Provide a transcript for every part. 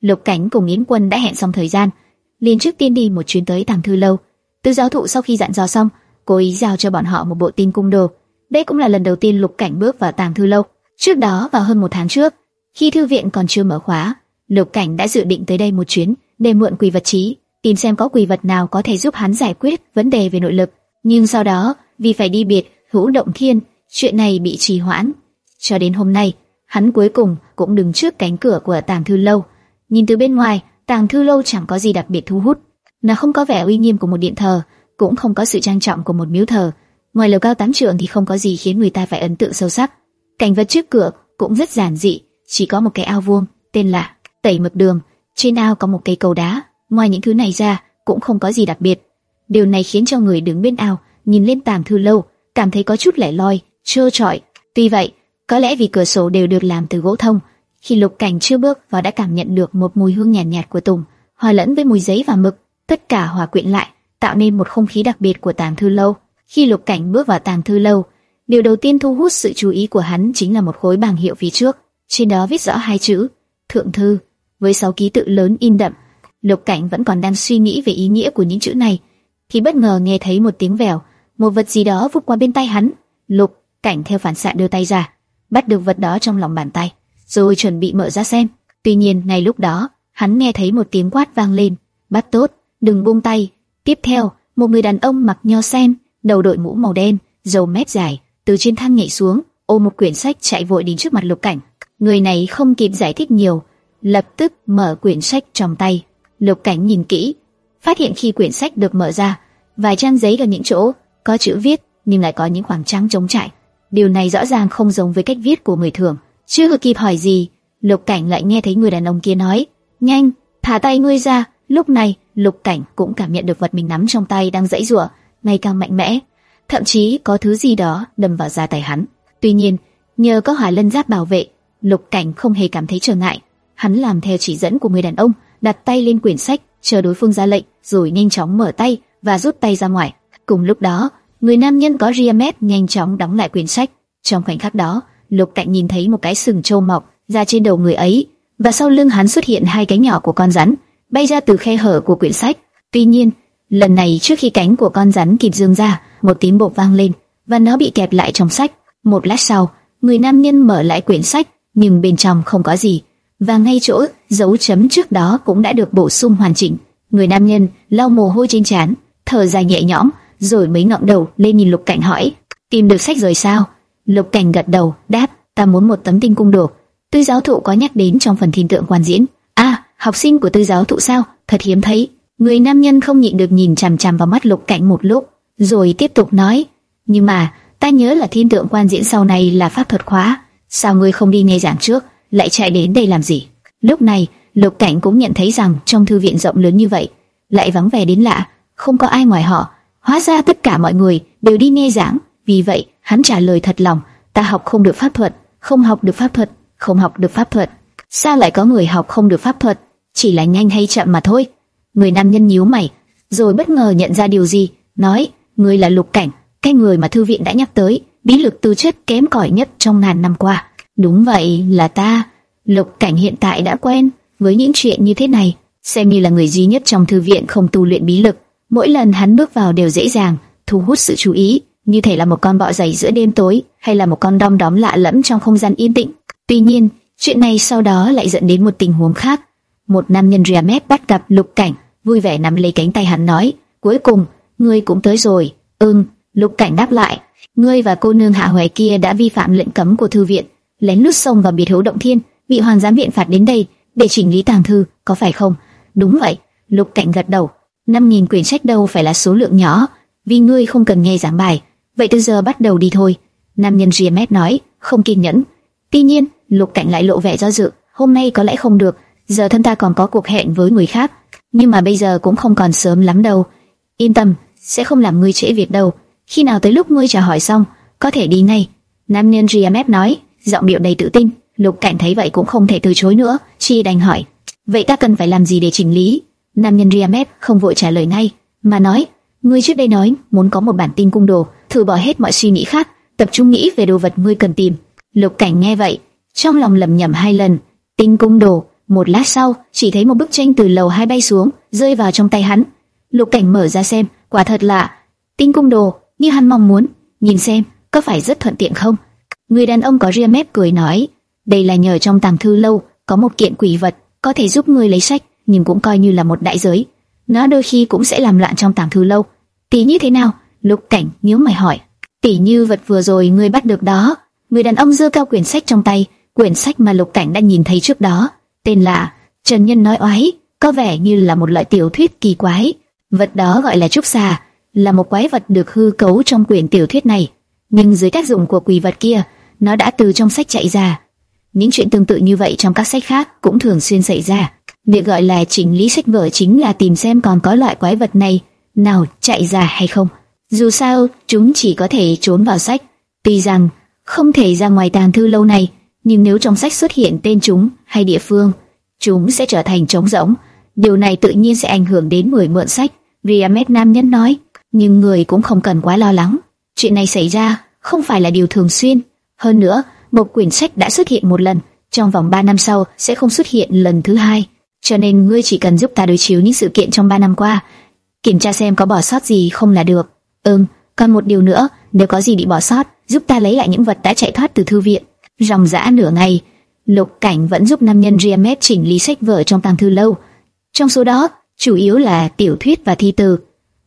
Lục Cảnh cùng Yến Quân đã hẹn xong thời gian, liền trước tiên đi một chuyến tới Tàng Thư lâu. Tư giáo thụ sau khi dặn dò xong, cố ý giao cho bọn họ một bộ tin cung đồ. Đây cũng là lần đầu tiên Lục Cảnh bước vào Tàng Thư lâu. Trước đó vào hơn một tháng trước, khi thư viện còn chưa mở khóa, Lục Cảnh đã dự định tới đây một chuyến để mượn quỷ vật trí, tìm xem có quỷ vật nào có thể giúp hắn giải quyết vấn đề về nội lực. Nhưng sau đó, vì phải đi biệt hữu động thiên, chuyện này bị trì hoãn. Cho đến hôm nay, hắn cuối cùng cũng đứng trước cánh cửa của Tàng Thư lâu. Nhìn từ bên ngoài, Tàng Thư lâu chẳng có gì đặc biệt thu hút. Nó không có vẻ uy nghiêm của một điện thờ, cũng không có sự trang trọng của một miếu thờ. Ngoài lầu cao tám trượng thì không có gì khiến người ta phải ấn tượng sâu sắc. Cảnh vật trước cửa cũng rất giản dị, chỉ có một cái ao vuông tên là Tẩy Mực Đường. Trên ao có một cây cầu đá. Ngoài những thứ này ra, cũng không có gì đặc biệt. Điều này khiến cho người đứng bên ao nhìn lên Tàng Thư lâu cảm thấy có chút lẻ loi, trơ trọi. Tuy vậy, có lẽ vì cửa sổ đều được làm từ gỗ thông, khi Lục Cảnh chưa bước vào đã cảm nhận được một mùi hương nhàn nhạt, nhạt của tùng, hòa lẫn với mùi giấy và mực, tất cả hòa quyện lại, tạo nên một không khí đặc biệt của Tàng Thư lâu. Khi Lục Cảnh bước vào Tàng Thư lâu, điều đầu tiên thu hút sự chú ý của hắn chính là một khối bảng hiệu phía trước, trên đó viết rõ hai chữ Thượng thư với sáu ký tự lớn in đậm. Lục Cảnh vẫn còn đang suy nghĩ về ý nghĩa của những chữ này, thì bất ngờ nghe thấy một tiếng vèo, một vật gì đó vụt qua bên tay hắn. Lục Cảnh theo phản xạ đưa tay ra, bắt được vật đó trong lòng bàn tay, rồi chuẩn bị mở ra xem. Tuy nhiên, ngay lúc đó, hắn nghe thấy một tiếng quát vang lên, "Bắt tốt, đừng buông tay." Tiếp theo, một người đàn ông mặc nho sen, đầu đội mũ màu đen, râu mép dài, từ trên thang nhảy xuống, ôm một quyển sách chạy vội đến trước mặt Lục Cảnh. Người này không kịp giải thích nhiều, lập tức mở quyển sách trong tay. Lục Cảnh nhìn kỹ, phát hiện khi quyển sách được mở ra, vài trang giấy ở những chỗ có chữ viết nhưng lại có những khoảng trắng trống trải. Điều này rõ ràng không giống với cách viết của người thường. Chưa kịp hỏi gì, Lục Cảnh lại nghe thấy người đàn ông kia nói: "Nhanh, thả tay ngươi ra." Lúc này, Lục Cảnh cũng cảm nhận được vật mình nắm trong tay đang dãy rủa, ngày càng mạnh mẽ, thậm chí có thứ gì đó đâm vào da tay hắn. Tuy nhiên, nhờ có hỏa lân giáp bảo vệ, Lục Cảnh không hề cảm thấy trở ngại. Hắn làm theo chỉ dẫn của người đàn ông, đặt tay lên quyển sách, chờ đối phương ra lệnh, rồi nhanh chóng mở tay và rút tay ra ngoài. Cùng lúc đó, người nam nhân có riemet nhanh chóng đóng lại quyển sách. Trong khoảnh khắc đó, Lục Cảnh nhìn thấy một cái sừng trâu mọc ra trên đầu người ấy, và sau lưng hắn xuất hiện hai cánh nhỏ của con rắn, bay ra từ khe hở của quyển sách. Tuy nhiên, lần này trước khi cánh của con rắn kịp dương ra, một tiếng bột vang lên và nó bị kẹp lại trong sách. Một lát sau, người nam nhân mở lại quyển sách, nhưng bên trong không có gì, và ngay chỗ dấu chấm trước đó cũng đã được bổ sung hoàn chỉnh. Người nam nhân lau mồ hôi trên trán, thở dài nhẹ nhõm, rồi mới ngẩng đầu lên nhìn Lục Cảnh hỏi: "Tìm được sách rồi sao?" Lục Cảnh gật đầu, đáp: "Ta muốn một tấm tinh cung đồ." Tư giáo thụ có nhắc đến trong phần thiên tượng quan diễn. "À, học sinh của tư giáo thụ sao? Thật hiếm thấy." Người nam nhân không nhịn được nhìn chằm chằm vào mắt Lục Cảnh một lúc, rồi tiếp tục nói: "Nhưng mà, ta nhớ là thiên tượng quan diễn sau này là pháp thuật khóa, sao ngươi không đi nghe giảng trước, lại chạy đến đây làm gì?" Lúc này, Lục Cảnh cũng nhận thấy rằng trong thư viện rộng lớn như vậy, lại vắng vẻ đến lạ, không có ai ngoài họ. Hóa ra tất cả mọi người đều đi nghe giảng, vì vậy hắn trả lời thật lòng, ta học không được pháp thuật, không học được pháp thuật, không học được pháp thuật. Sao lại có người học không được pháp thuật, chỉ là nhanh hay chậm mà thôi. Người nam nhân nhíu mày, rồi bất ngờ nhận ra điều gì, nói, người là lục cảnh, cái người mà thư viện đã nhắc tới, bí lực tư chất kém cỏi nhất trong ngàn năm qua. Đúng vậy, là ta. Lục cảnh hiện tại đã quen với những chuyện như thế này, xem như là người duy nhất trong thư viện không tu luyện bí lực. Mỗi lần hắn bước vào đều dễ dàng thu hút sự chú ý, như thể là một con bọ dày giữa đêm tối, hay là một con đom đóm lạ lẫm trong không gian yên tĩnh. Tuy nhiên, chuyện này sau đó lại dẫn đến một tình huống khác. Một nam nhân Riamet bắt gặp Lục Cảnh, vui vẻ nắm lấy cánh tay hắn nói: "Cuối cùng, ngươi cũng tới rồi." "Ừm." Lục Cảnh đáp lại: "Ngươi và cô nương Hạ hoài kia đã vi phạm lệnh cấm của thư viện, lén lút xông vào biệt hữu động thiên, bị hoàng giám viện phạt đến đây để chỉnh lý tàng thư, có phải không?" "Đúng vậy." Lục Cảnh gật đầu. năm nghìn quyển sách đâu phải là số lượng nhỏ, vì ngươi không cần nghe giảng bài, vậy từ giờ bắt đầu đi thôi." Nam nhân Riamet nói, không kiên nhẫn. Tuy nhiên, Lục Cảnh lại lộ vẻ do dự, hôm nay có lẽ không được, giờ thân ta còn có cuộc hẹn với người khác, nhưng mà bây giờ cũng không còn sớm lắm đâu. Yên tâm, sẽ không làm ngươi trễ việc đâu. Khi nào tới lúc ngươi trả hỏi xong, có thể đi ngay. Nam nhân Riamet nói, giọng điệu đầy tự tin. Lục Cảnh thấy vậy cũng không thể từ chối nữa, chi đành hỏi, vậy ta cần phải làm gì để chỉnh lý? Nam nhân Riamet không vội trả lời ngay, mà nói, ngươi trước đây nói muốn có một bản tin cung đồ, thử bỏ hết mọi suy nghĩ khác, tập trung nghĩ về đồ vật ngươi cần tìm. Lục Cảnh nghe vậy, trong lòng lẩm nhẩm hai lần, tinh cung đồ, Một lát sau, chỉ thấy một bức tranh từ lầu hai bay xuống, rơi vào trong tay hắn. Lục Cảnh mở ra xem, quả thật lạ, tinh cung đồ như hắn mong muốn. Nhìn xem, có phải rất thuận tiện không? Người đàn ông có ria mép cười nói, đây là nhờ trong tàng thư lâu có một kiện quỷ vật có thể giúp ngươi lấy sách, nhưng cũng coi như là một đại giới. Nó đôi khi cũng sẽ làm loạn trong tàng thư lâu. tí như thế nào? Lục Cảnh nhíu mày hỏi. Tỷ như vật vừa rồi ngươi bắt được đó. Người đàn ông giơ cao quyển sách trong tay, quyển sách mà Lục Cảnh đã nhìn thấy trước đó, tên là Trần Nhân nói oái, có vẻ như là một loại tiểu thuyết kỳ quái. Vật đó gọi là trúc xà, là một quái vật được hư cấu trong quyển tiểu thuyết này, nhưng dưới tác dụng của quỷ vật kia, nó đã từ trong sách chạy ra. Những chuyện tương tự như vậy trong các sách khác cũng thường xuyên xảy ra. Việc gọi là chỉnh lý sách vở chính là tìm xem còn có loại quái vật này nào chạy ra hay không. Dù sao, chúng chỉ có thể trốn vào sách. Tuy rằng không thể ra ngoài tàng thư lâu này, nhưng nếu trong sách xuất hiện tên chúng hay địa phương, chúng sẽ trở thành trống rỗng. Điều này tự nhiên sẽ ảnh hưởng đến người mượn sách. Riamet nam nhân nói, nhưng người cũng không cần quá lo lắng. Chuyện này xảy ra không phải là điều thường xuyên. Hơn nữa, một quyển sách đã xuất hiện một lần, trong vòng 3 năm sau sẽ không xuất hiện lần thứ hai. Cho nên ngươi chỉ cần giúp ta đối chiếu những sự kiện trong 3 năm qua, kiểm tra xem có bỏ sót gì không là được. Ừm, còn một điều nữa, nếu có gì bị bỏ sót, giúp ta lấy lại những vật đã chạy thoát từ thư viện. Ròng rã nửa ngày, Lục Cảnh vẫn giúp nam nhân Riamet chỉnh lý sách vở trong tàng thư lâu. Trong số đó, chủ yếu là tiểu thuyết và thi từ.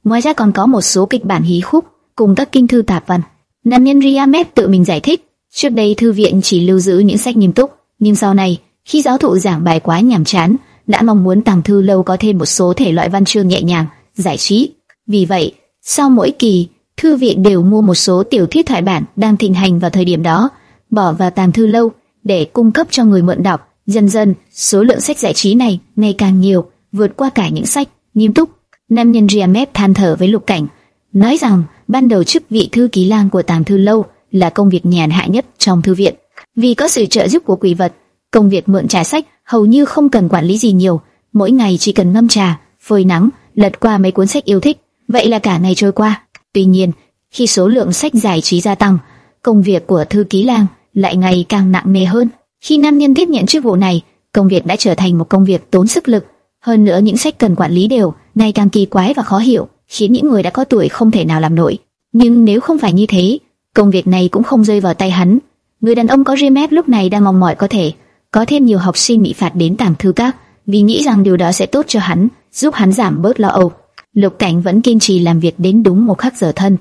Ngoài ra còn có một số kịch bản hí khúc cùng các kinh thư tạp văn. Nam nhân Riamet tự mình giải thích, trước đây thư viện chỉ lưu giữ những sách nghiêm túc, nhưng sau này, khi giáo thụ giảng bài quá nhàm chán, đã mong muốn tàng thư lâu có thêm một số thể loại văn chương nhẹ nhàng, giải trí. Vì vậy, sau mỗi kỳ, thư viện đều mua một số tiểu thuyết thoại bản đang thịnh hành vào thời điểm đó, bỏ vào tàng thư lâu để cung cấp cho người mượn đọc. Dần dần, số lượng sách giải trí này ngày càng nhiều, vượt qua cả những sách nghiêm túc. Nam nhân Riamet than thở với Lục Cảnh, nói rằng ban đầu chức vị thư ký lang của tàng thư lâu là công việc nhàn hạ nhất trong thư viện, vì có sự trợ giúp của quỷ vật, công việc mượn trà sách hầu như không cần quản lý gì nhiều, mỗi ngày chỉ cần ngâm trà, phơi nắng, lật qua mấy cuốn sách yêu thích, vậy là cả ngày trôi qua. Tuy nhiên, khi số lượng sách giải trí gia tăng, công việc của thư ký lang lại ngày càng nặng nề hơn. Khi nam nhân tiếp nhận chức vụ này, công việc đã trở thành một công việc tốn sức lực. Hơn nữa những sách cần quản lý đều ngày càng kỳ quái và khó hiểu, khiến những người đã có tuổi không thể nào làm nổi. Nhưng nếu không phải như thế, công việc này cũng không rơi vào tay hắn. Người đàn ông có Rimet lúc này đang mong mỏi có thể có thêm nhiều học sinh bị phạt đến tàng thư các, vì nghĩ rằng điều đó sẽ tốt cho hắn, giúp hắn giảm bớt lo âu. Lục Cảnh vẫn kiên trì làm việc đến đúng một khắc giờ thân.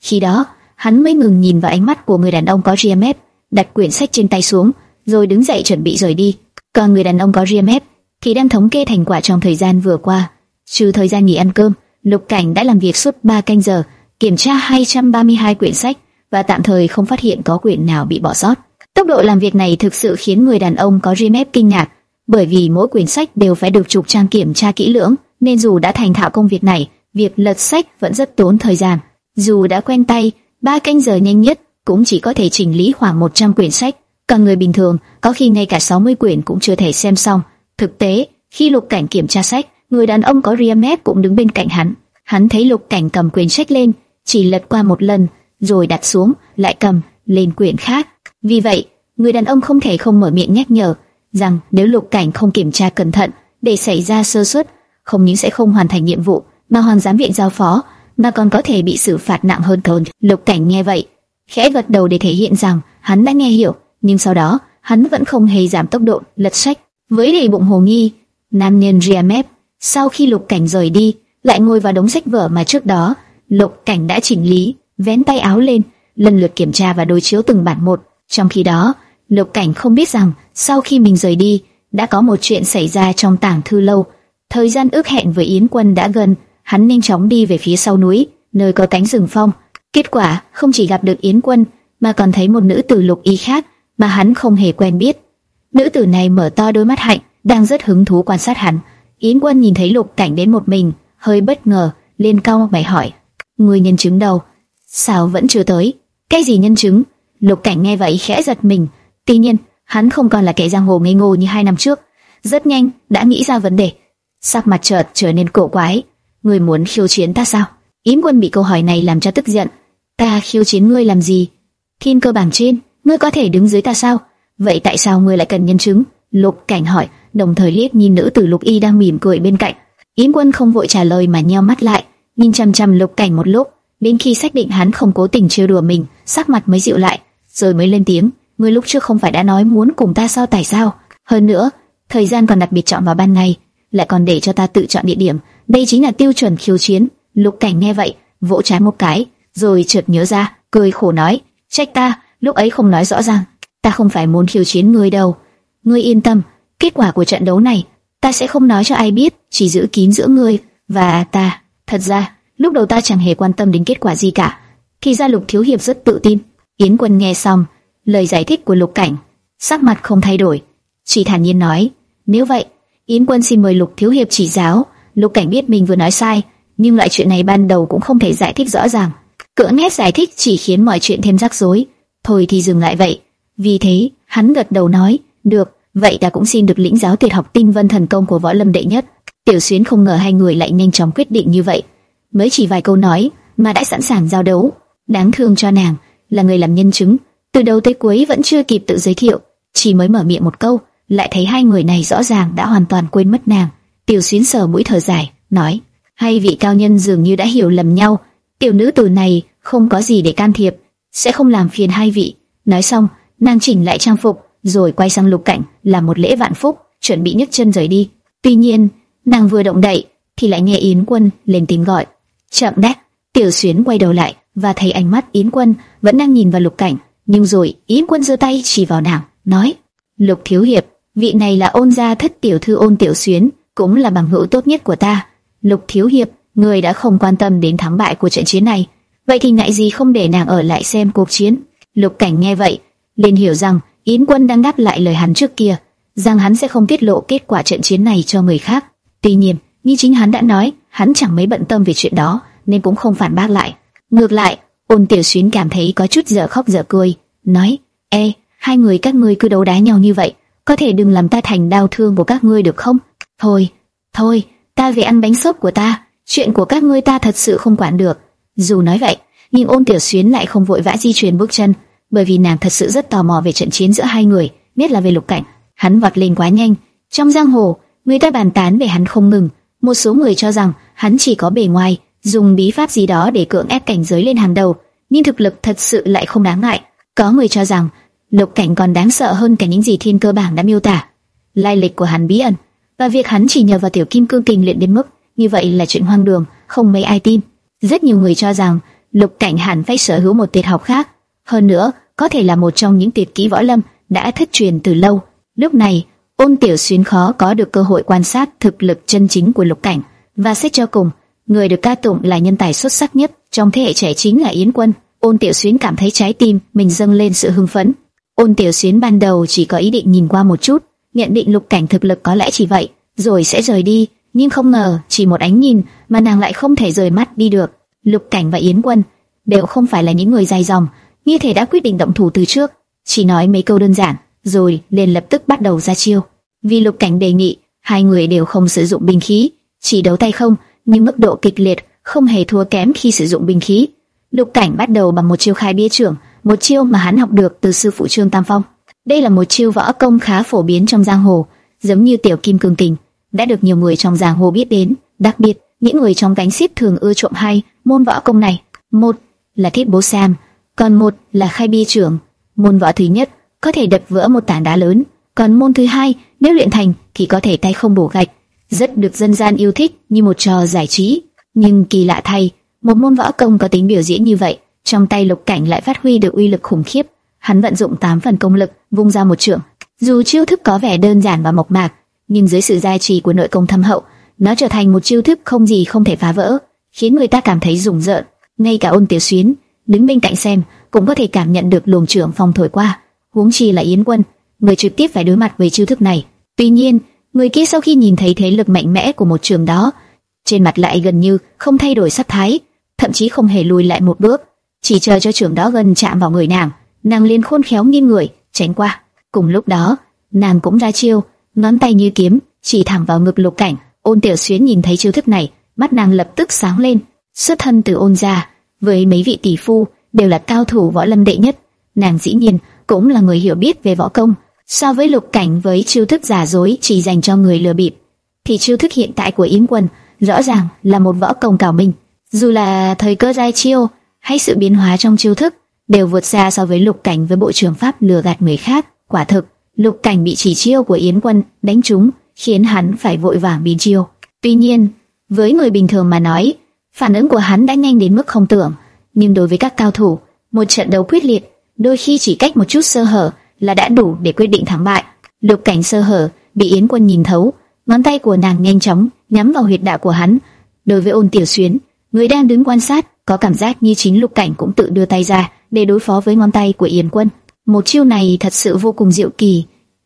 Khi đó, hắn mới ngừng nhìn vào ánh mắt của người đàn ông có GMF, đặt quyển sách trên tay xuống, rồi đứng dậy chuẩn bị rời đi. Còn người đàn ông có GMF thì đang thống kê thành quả trong thời gian vừa qua. Trừ thời gian nghỉ ăn cơm, Lục Cảnh đã làm việc suốt 3 canh giờ, kiểm tra 232 quyển sách và tạm thời không phát hiện có quyển nào bị bỏ sót. Tốc độ làm việc này thực sự khiến người đàn ông có GMF kinh ngạc, bởi vì mỗi quyển sách đều phải được trục trang kiểm tra kỹ lưỡng, nên dù đã thành thạo công việc này, việc lật sách vẫn rất tốn thời gian. Dù đã quen tay, ba canh giờ nhanh nhất cũng chỉ có thể chỉnh lý khoảng 100 quyển sách, còn người bình thường có khi ngay cả 60 quyển cũng chưa thể xem xong. Thực tế, khi Lục Cảnh kiểm tra sách, người đàn ông có Riamet cũng đứng bên cạnh hắn. Hắn thấy Lục Cảnh cầm quyển sách lên, chỉ lật qua một lần, rồi đặt xuống, lại cầm lên quyển khác. Vì vậy, người đàn ông không thể không mở miệng nhắc nhở rằng nếu Lục Cảnh không kiểm tra cẩn thận, để xảy ra sơ suất, không những sẽ không hoàn thành nhiệm vụ mà hoàng giám viện giao phó, mà còn có thể bị xử phạt nặng hơn thôn. Lục Cảnh nghe vậy, khẽ gật đầu để thể hiện rằng hắn đã nghe hiểu, nhưng sau đó hắn vẫn không hề giảm tốc độ lật sách. Với đầy bụng hồ nghi, nam nhân Riamep sau khi Lục Cảnh rời đi, lại ngồi vào đống sách vở mà trước đó Lục Cảnh đã chỉnh lý, vén tay áo lên, lần lượt kiểm tra và đối chiếu từng bản một. Trong khi đó, Lục Cảnh không biết rằng sau khi mình rời đi, đã có một chuyện xảy ra trong tảng thư lâu. Thời gian ước hẹn với Yến Quân đã gần, hắn nhanh chóng đi về phía sau núi, nơi có cánh rừng phong. Kết quả, không chỉ gặp được Yến Quân, mà còn thấy một nữ tử lục y khác mà hắn không hề quen biết. Nữ tử này mở to đôi mắt hạnh, đang rất hứng thú quan sát hắn. Yến Quân nhìn thấy Lục Cảnh đến một mình, hơi bất ngờ, liền cao mày hỏi: "Người nhân chứng đâu? Sao vẫn chưa tới? Cái gì nhân chứng?" Lục Cảnh nghe vậy khẽ giật mình. Tuy nhiên, hắn không còn là kẻ giang hồ ngây ngô như hai năm trước, rất nhanh đã nghĩ ra vấn đề. Sắc mặt chợt trở nên cổ quái. Ngươi muốn khiêu chiến ta sao? Yến Quân bị câu hỏi này làm cho tức giận. Ta khiêu chiến ngươi làm gì? Thiên cơ bảng trên, ngươi có thể đứng dưới ta sao? Vậy tại sao ngươi lại cần nhân chứng? Lục Cảnh hỏi. đồng thời liếc nhìn nữ tử Lục Y đang mỉm cười bên cạnh. Yến Quân không vội trả lời mà nheo mắt lại, nhìn chăm chăm Lục Cảnh một lúc, đến khi xác định hắn không cố tình trêu đùa mình, sắc mặt mới dịu lại, rồi mới lên tiếng, "Ngươi lúc trước không phải đã nói muốn cùng ta sao tại sao? Hơn nữa, thời gian còn đặc biệt chọn vào ban ngày, lại còn để cho ta tự chọn địa điểm, đây chính là tiêu chuẩn khiêu chiến." Lục Cảnh nghe vậy, vỗ trái một cái, rồi chợt nhớ ra, cười khổ nói, "Trách ta, lúc ấy không nói rõ ràng, ta không phải muốn khiêu chiến ngươi đâu. Ngươi yên tâm, kết quả của trận đấu này, ta sẽ không nói cho ai biết, chỉ giữ kín giữa ngươi và ta." Thật ra, lúc đầu ta chẳng hề quan tâm đến kết quả gì cả. Thì ra Lục Thiếu Hiệp rất tự tin. Yến Quân nghe xong lời giải thích của Lục Cảnh, sắc mặt không thay đổi, chỉ thản nhiên nói: "Nếu vậy, Yến Quân xin mời Lục Thiếu Hiệp chỉ giáo." Lục Cảnh biết mình vừa nói sai, nhưng loại chuyện này ban đầu cũng không thể giải thích rõ ràng. Cưỡng ép giải thích chỉ khiến mọi chuyện thêm rắc rối. Thôi thì dừng lại vậy. Vì thế, hắn gật đầu nói: "Được, vậy ta cũng xin được lĩnh giáo tuyệt học Tinh Vân thần công của võ lâm đệ nhất." Tiểu Xuyến không ngờ hai người lại nhanh chóng quyết định như vậy, mới chỉ vài câu nói mà đã sẵn sàng giao đấu. Đáng thương cho nàng, là người làm nhân chứng, từ đầu tới cuối vẫn chưa kịp tự giới thiệu, chỉ mới mở miệng một câu, lại thấy hai người này rõ ràng đã hoàn toàn quên mất nàng. Tiểu Xuyến sờ mũi thở dài, nói: hai vị cao nhân dường như đã hiểu lầm nhau. Tiểu nữ tử này không có gì để can thiệp, sẽ không làm phiền hai vị. Nói xong, nàng chỉnh lại trang phục, rồi quay sang lục cảnh làm một lễ vạn phúc, chuẩn bị nhấc chân rời đi. Tuy nhiên, nàng vừa động đậy thì lại nghe Yến Quân lên tiếng gọi. Chậm đét. Tiểu Xuyến quay đầu lại và thấy ánh mắt Yến Quân vẫn đang nhìn vào Lục Cảnh, nhưng rồi Yến Quân giơ tay chỉ vào nàng, nói: "Lục thiếu hiệp, vị này là Ôn gia thất tiểu thư Ôn Tiểu Xuyến, cũng là bằng hữu tốt nhất của ta. Lục thiếu hiệp, người đã không quan tâm đến thắng bại của trận chiến này, vậy thì ngại gì không để nàng ở lại xem cuộc chiến?" Lục Cảnh nghe vậy, liền hiểu rằng Yến Quân đang đáp lại lời hắn trước kia, rằng hắn sẽ không tiết lộ kết quả trận chiến này cho người khác. Tuy nhiên, như chính hắn đã nói, hắn chẳng mấy bận tâm về chuyện đó, nên cũng không phản bác lại. Ngược lại, ôn tiểu xuyến cảm thấy có chút dở khóc dở cười, nói: "Ê, hai người các ngươi cứ đấu đá nhau như vậy, có thể đừng làm ta thành đau thương của các ngươi được không? Thôi, thôi, ta về ăn bánh xốp của ta, chuyện của các ngươi ta thật sự không quản được." Dù nói vậy, nhưng ôn tiểu xuyến lại không vội vã di chuyển bước chân, bởi vì nàng thật sự rất tò mò về trận chiến giữa hai người, biết là về lục cảnh. Hắn vọt lên quá nhanh, trong giang hồ, người ta bàn tán về hắn không ngừng. Một số người cho rằng hắn chỉ có bề ngoài, dùng bí pháp gì đó để cưỡng ép cảnh giới lên hàng đầu, nhưng thực lực thật sự lại không đáng ngại. Có người cho rằng lục cảnh còn đáng sợ hơn cả những gì thiên cơ bảng đã miêu tả. Lai lịch của hắn bí ẩn và việc hắn chỉ nhờ vào tiểu kim cương kình luyện đến mức như vậy là chuyện hoang đường, không mấy ai tin. Rất nhiều người cho rằng lục cảnh hẳn phải sở hữu một tuyệt học khác, hơn nữa có thể là một trong những tuyệt kỹ võ lâm đã thất truyền từ lâu. Lúc này Ôn Tiểu Xuyên khó có được cơ hội quan sát thực lực chân chính của Lục Cảnh, và xét cho cùng, người được ca tụng là nhân tài xuất sắc nhất trong thế hệ trẻ chính là Yến Quân. Ôn Tiểu Xuyên cảm thấy trái tim mình dâng lên sự hưng phấn. Ôn Tiểu Xuyến ban đầu chỉ có ý định nhìn qua một chút, nhận định Lục Cảnh thực lực có lẽ chỉ vậy, rồi sẽ rời đi, nhưng không ngờ chỉ một ánh nhìn mà nàng lại không thể rời mắt đi được. Lục Cảnh và Yến Quân đều không phải là những người dài dòng, như thể đã quyết định động thủ từ trước, chỉ nói mấy câu đơn giản, rồi liền lập tức bắt đầu ra chiêu. Vì Lục Cảnh đề nghị, hai người đều không sử dụng binh khí, chỉ đấu tay không, nhưng mức độ kịch liệt không hề thua kém khi sử dụng binh khí. Lục Cảnh bắt đầu bằng một chiêu khai bia trưởng, một chiêu mà hắn học được từ sư phụ Trương Tam Phong. Đây là một chiêu võ công khá phổ biến trong giang hồ, giống như tiểu kim cương kình, đã được nhiều người trong giang hồ biết đến, đặc biệt những người trong cánh xếp thường ưa trộm hay môn võ công này. Một là thiết bố sam, còn một là khai bi trưởng. Môn võ thứ nhất có thể đập vỡ một tảng đá lớn, còn môn thứ hai nếu luyện thành thì có thể tay không bổ gạch, rất được dân gian yêu thích như một trò giải trí. Nhưng kỳ lạ thay, một môn võ công có tính biểu diễn như vậy, trong tay Lục Cảnh lại phát huy được uy lực khủng khiếp. Hắn vận dụng 8 phần công lực, vung ra một trường. Dù chiêu thức có vẻ đơn giản và mộc mạc, nhưng dưới sự gia trì của nội công thâm hậu, nó trở thành một chiêu thức không gì không thể phá vỡ, khiến người ta cảm thấy rùng rợn. Ngay cả Ôn Tiểu Xuyến đứng bên cạnh xem cũng có thể cảm nhận được luồng trưởng phong thổi qua. Huống chi là Yến Quân, người trực tiếp phải đối mặt với chiêu thức này. Tuy nhiên, người kia sau khi nhìn thấy thế lực mạnh mẽ của một trường đó, trên mặt lại gần như không thay đổi sắc thái, thậm chí không hề lùi lại một bước, chỉ chờ cho trường đó gần chạm vào người nàng, nàng liền khôn khéo nghiêng người tránh qua. Cùng lúc đó, nàng cũng ra chiêu, ngón tay như kiếm chỉ thẳng vào ngực Lục Cảnh. Ôn Tiểu Xuyến nhìn thấy chiêu thức này, mắt nàng lập tức sáng lên. Xuất thân từ Ôn gia, với mấy vị tỷ phu đều là cao thủ võ lâm đệ nhất, nàng dĩ nhiên cũng là người hiểu biết về võ công, So với lục cảnh với chiêu thức giả dối chỉ dành cho người lừa bịp, thì chiêu thức hiện tại của Yến Quân rõ ràng là một võ công cao minh. Dù là thời cơ giai chiêu hay sự biến hóa trong chiêu thức đều vượt xa so với lục cảnh với bộ trường pháp lừa gạt người khác. Quả thực, lục cảnh bị chỉ chiêu của Yến Quân đánh trúng, khiến hắn phải vội vàng biến chiêu. Tuy nhiên, với người bình thường mà nói, phản ứng của hắn đã nhanh đến mức không tưởng, nhưng đối với các cao thủ, một trận đấu quyết liệt, đôi khi chỉ cách một chút sơ hở là đã đủ để quyết định thắng bại. Lục cảnh sơ hở bị Yến Quân nhìn thấu, ngón tay của nàng nhanh chóng nhắm vào huyệt đạo của hắn. Đối với Ôn Tiểu Xuyến, người đang đứng quan sát, có cảm giác như chính Lục Cảnh cũng tự đưa tay ra để đối phó với ngón tay của Yến Quân. Một chiêu này thật sự vô cùng diệu kỳ.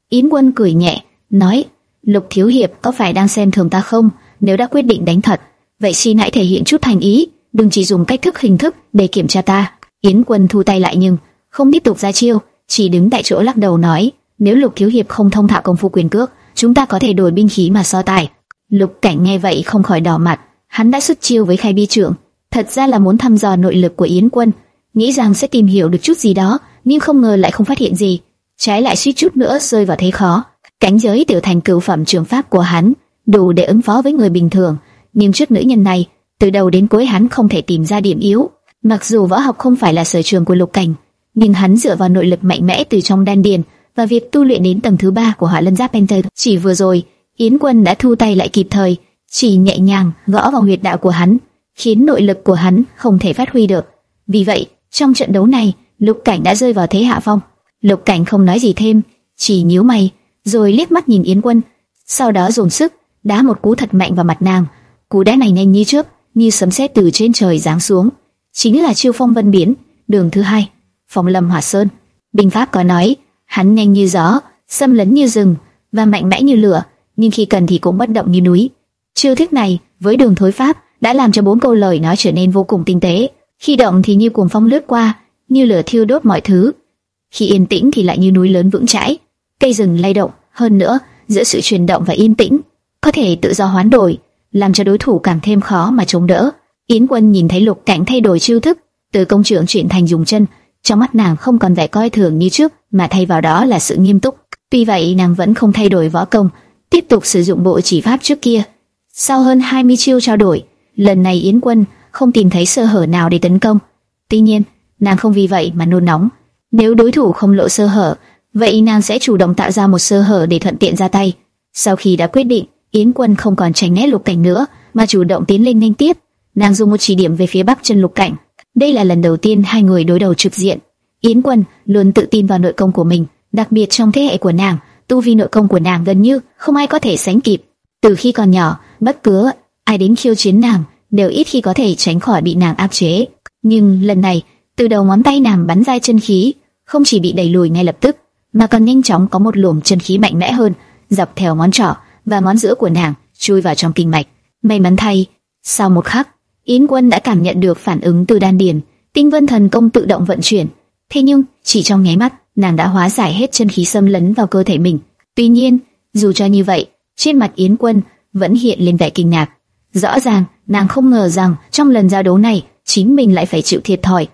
Yến Quân cười nhẹ, nói: "Lục thiếu hiệp có phải đang xem thường ta không? Nếu đã quyết định đánh thật, vậy xin hãy thể hiện chút thành ý, đừng chỉ dùng cách thức hình thức để kiểm tra ta." Yến Quân thu tay lại nhưng không tiếp tục ra chiêu, chỉ đứng tại chỗ lắc đầu nói: "Nếu Lục thiếu hiệp không thông thạo công phu quyền cước, chúng ta có thể đổi binh khí mà so tài." Lục Cảnh nghe vậy không khỏi đỏ mặt, hắn đã xuất chiêu với khai bi trưởng, thật ra là muốn thăm dò nội lực của Yến Quân, nghĩ rằng sẽ tìm hiểu được chút gì đó, nhưng không ngờ lại không phát hiện gì, trái lại suýt chút nữa rơi vào thế khó. Cảnh giới tiểu thành cửu phẩm trường pháp của hắn đủ để ứng phó với người bình thường, nhưng trước nữ nhân này, từ đầu đến cuối hắn không thể tìm ra điểm yếu. Mặc dù võ học không phải là sở trường của Lục Cảnh, nhưng hắn dựa vào nội lực mạnh mẽ từ trong đan điền và việc tu luyện đến tầng thứ ba của Hỏa Lân Giáp Penter, Chỉ vừa rồi, Yến Quân đã thu tay lại kịp thời, chỉ nhẹ nhàng gõ vào huyệt đạo của hắn, khiến nội lực của hắn không thể phát huy được. Vì vậy, trong trận đấu này, Lục Cảnh đã rơi vào thế hạ phong. Lục Cảnh không nói gì thêm, chỉ nhíu mày, rồi liếc mắt nhìn Yến Quân, sau đó dồn sức đá một cú thật mạnh vào mặt nàng. Cú đá này nhanh như chớp, như sấm sét từ trên trời giáng xuống, chính là chiêu phong vân biến, đường thứ hai, phong lâm hỏa sơn. bình pháp có nói, hắn nhanh như gió, xâm lấn như rừng và mạnh mẽ như lửa, nhưng khi cần thì cũng bất động như núi. Chiêu thức này với đường thối pháp đã làm cho bốn câu lời nói trở nên vô cùng tinh tế. Khi động thì như cuồng phong lướt qua, như lửa thiêu đốt mọi thứ. Khi yên tĩnh thì lại như núi lớn vững chãi, cây rừng lay động. Hơn nữa, giữa sự chuyển động và yên tĩnh, có thể tự do hoán đổi, làm cho đối thủ càng thêm khó mà chống đỡ. Yến Quân nhìn thấy Lục Cảnh thay đổi chiêu thức, từ công trưởng chuyển thành dùng chân, trong mắt nàng không còn vẻ coi thường như trước, mà thay vào đó là sự nghiêm túc. Tuy vậy, nàng vẫn không thay đổi võ công, tiếp tục sử dụng bộ chỉ pháp trước kia. Sau hơn 20 chiêu trao đổi, lần này Yến Quân không tìm thấy sơ hở nào để tấn công. Tuy nhiên, nàng không vì vậy mà nôn nóng. Nếu đối thủ không lộ sơ hở, vậy nàng sẽ chủ động tạo ra một sơ hở để thuận tiện ra tay. Sau khi đã quyết định, Yến Quân không còn tránh né Lục Cảnh nữa, mà chủ động tiến lên nhanh tiếp. Nàng dùng một chỉ điểm về phía bắc chân Lục Cảnh. Đây là lần đầu tiên hai người đối đầu trực diện. Yến Quân luôn tự tin vào nội công của mình, đặc biệt trong thế hệ của nàng, tu vi nội công của nàng gần như không ai có thể sánh kịp. Từ khi còn nhỏ, bất cứ ai đến khiêu chiến nàng đều ít khi có thể tránh khỏi bị nàng áp chế. Nhưng lần này, từ đầu ngón tay nàng bắn ra chân khí, không chỉ bị đẩy lùi ngay lập tức, mà còn nhanh chóng có một luồng chân khí mạnh mẽ hơn, dọc theo ngón trỏ và ngón giữa của nàng chui vào trong kinh mạch. May mắn thay, sau một khắc, Yến Quân đã cảm nhận được phản ứng từ đan điền, tinh vân thần công tự động vận chuyển. Thế nhưng, chỉ trong nháy mắt, nàng đã hóa giải hết chân khí xâm lấn vào cơ thể mình. Tuy nhiên, dù cho như vậy, trên mặt Yến Quân vẫn hiện lên vẻ kinh ngạc. Rõ ràng, nàng không ngờ rằng trong lần giao đấu này, chính mình lại phải chịu thiệt thòi.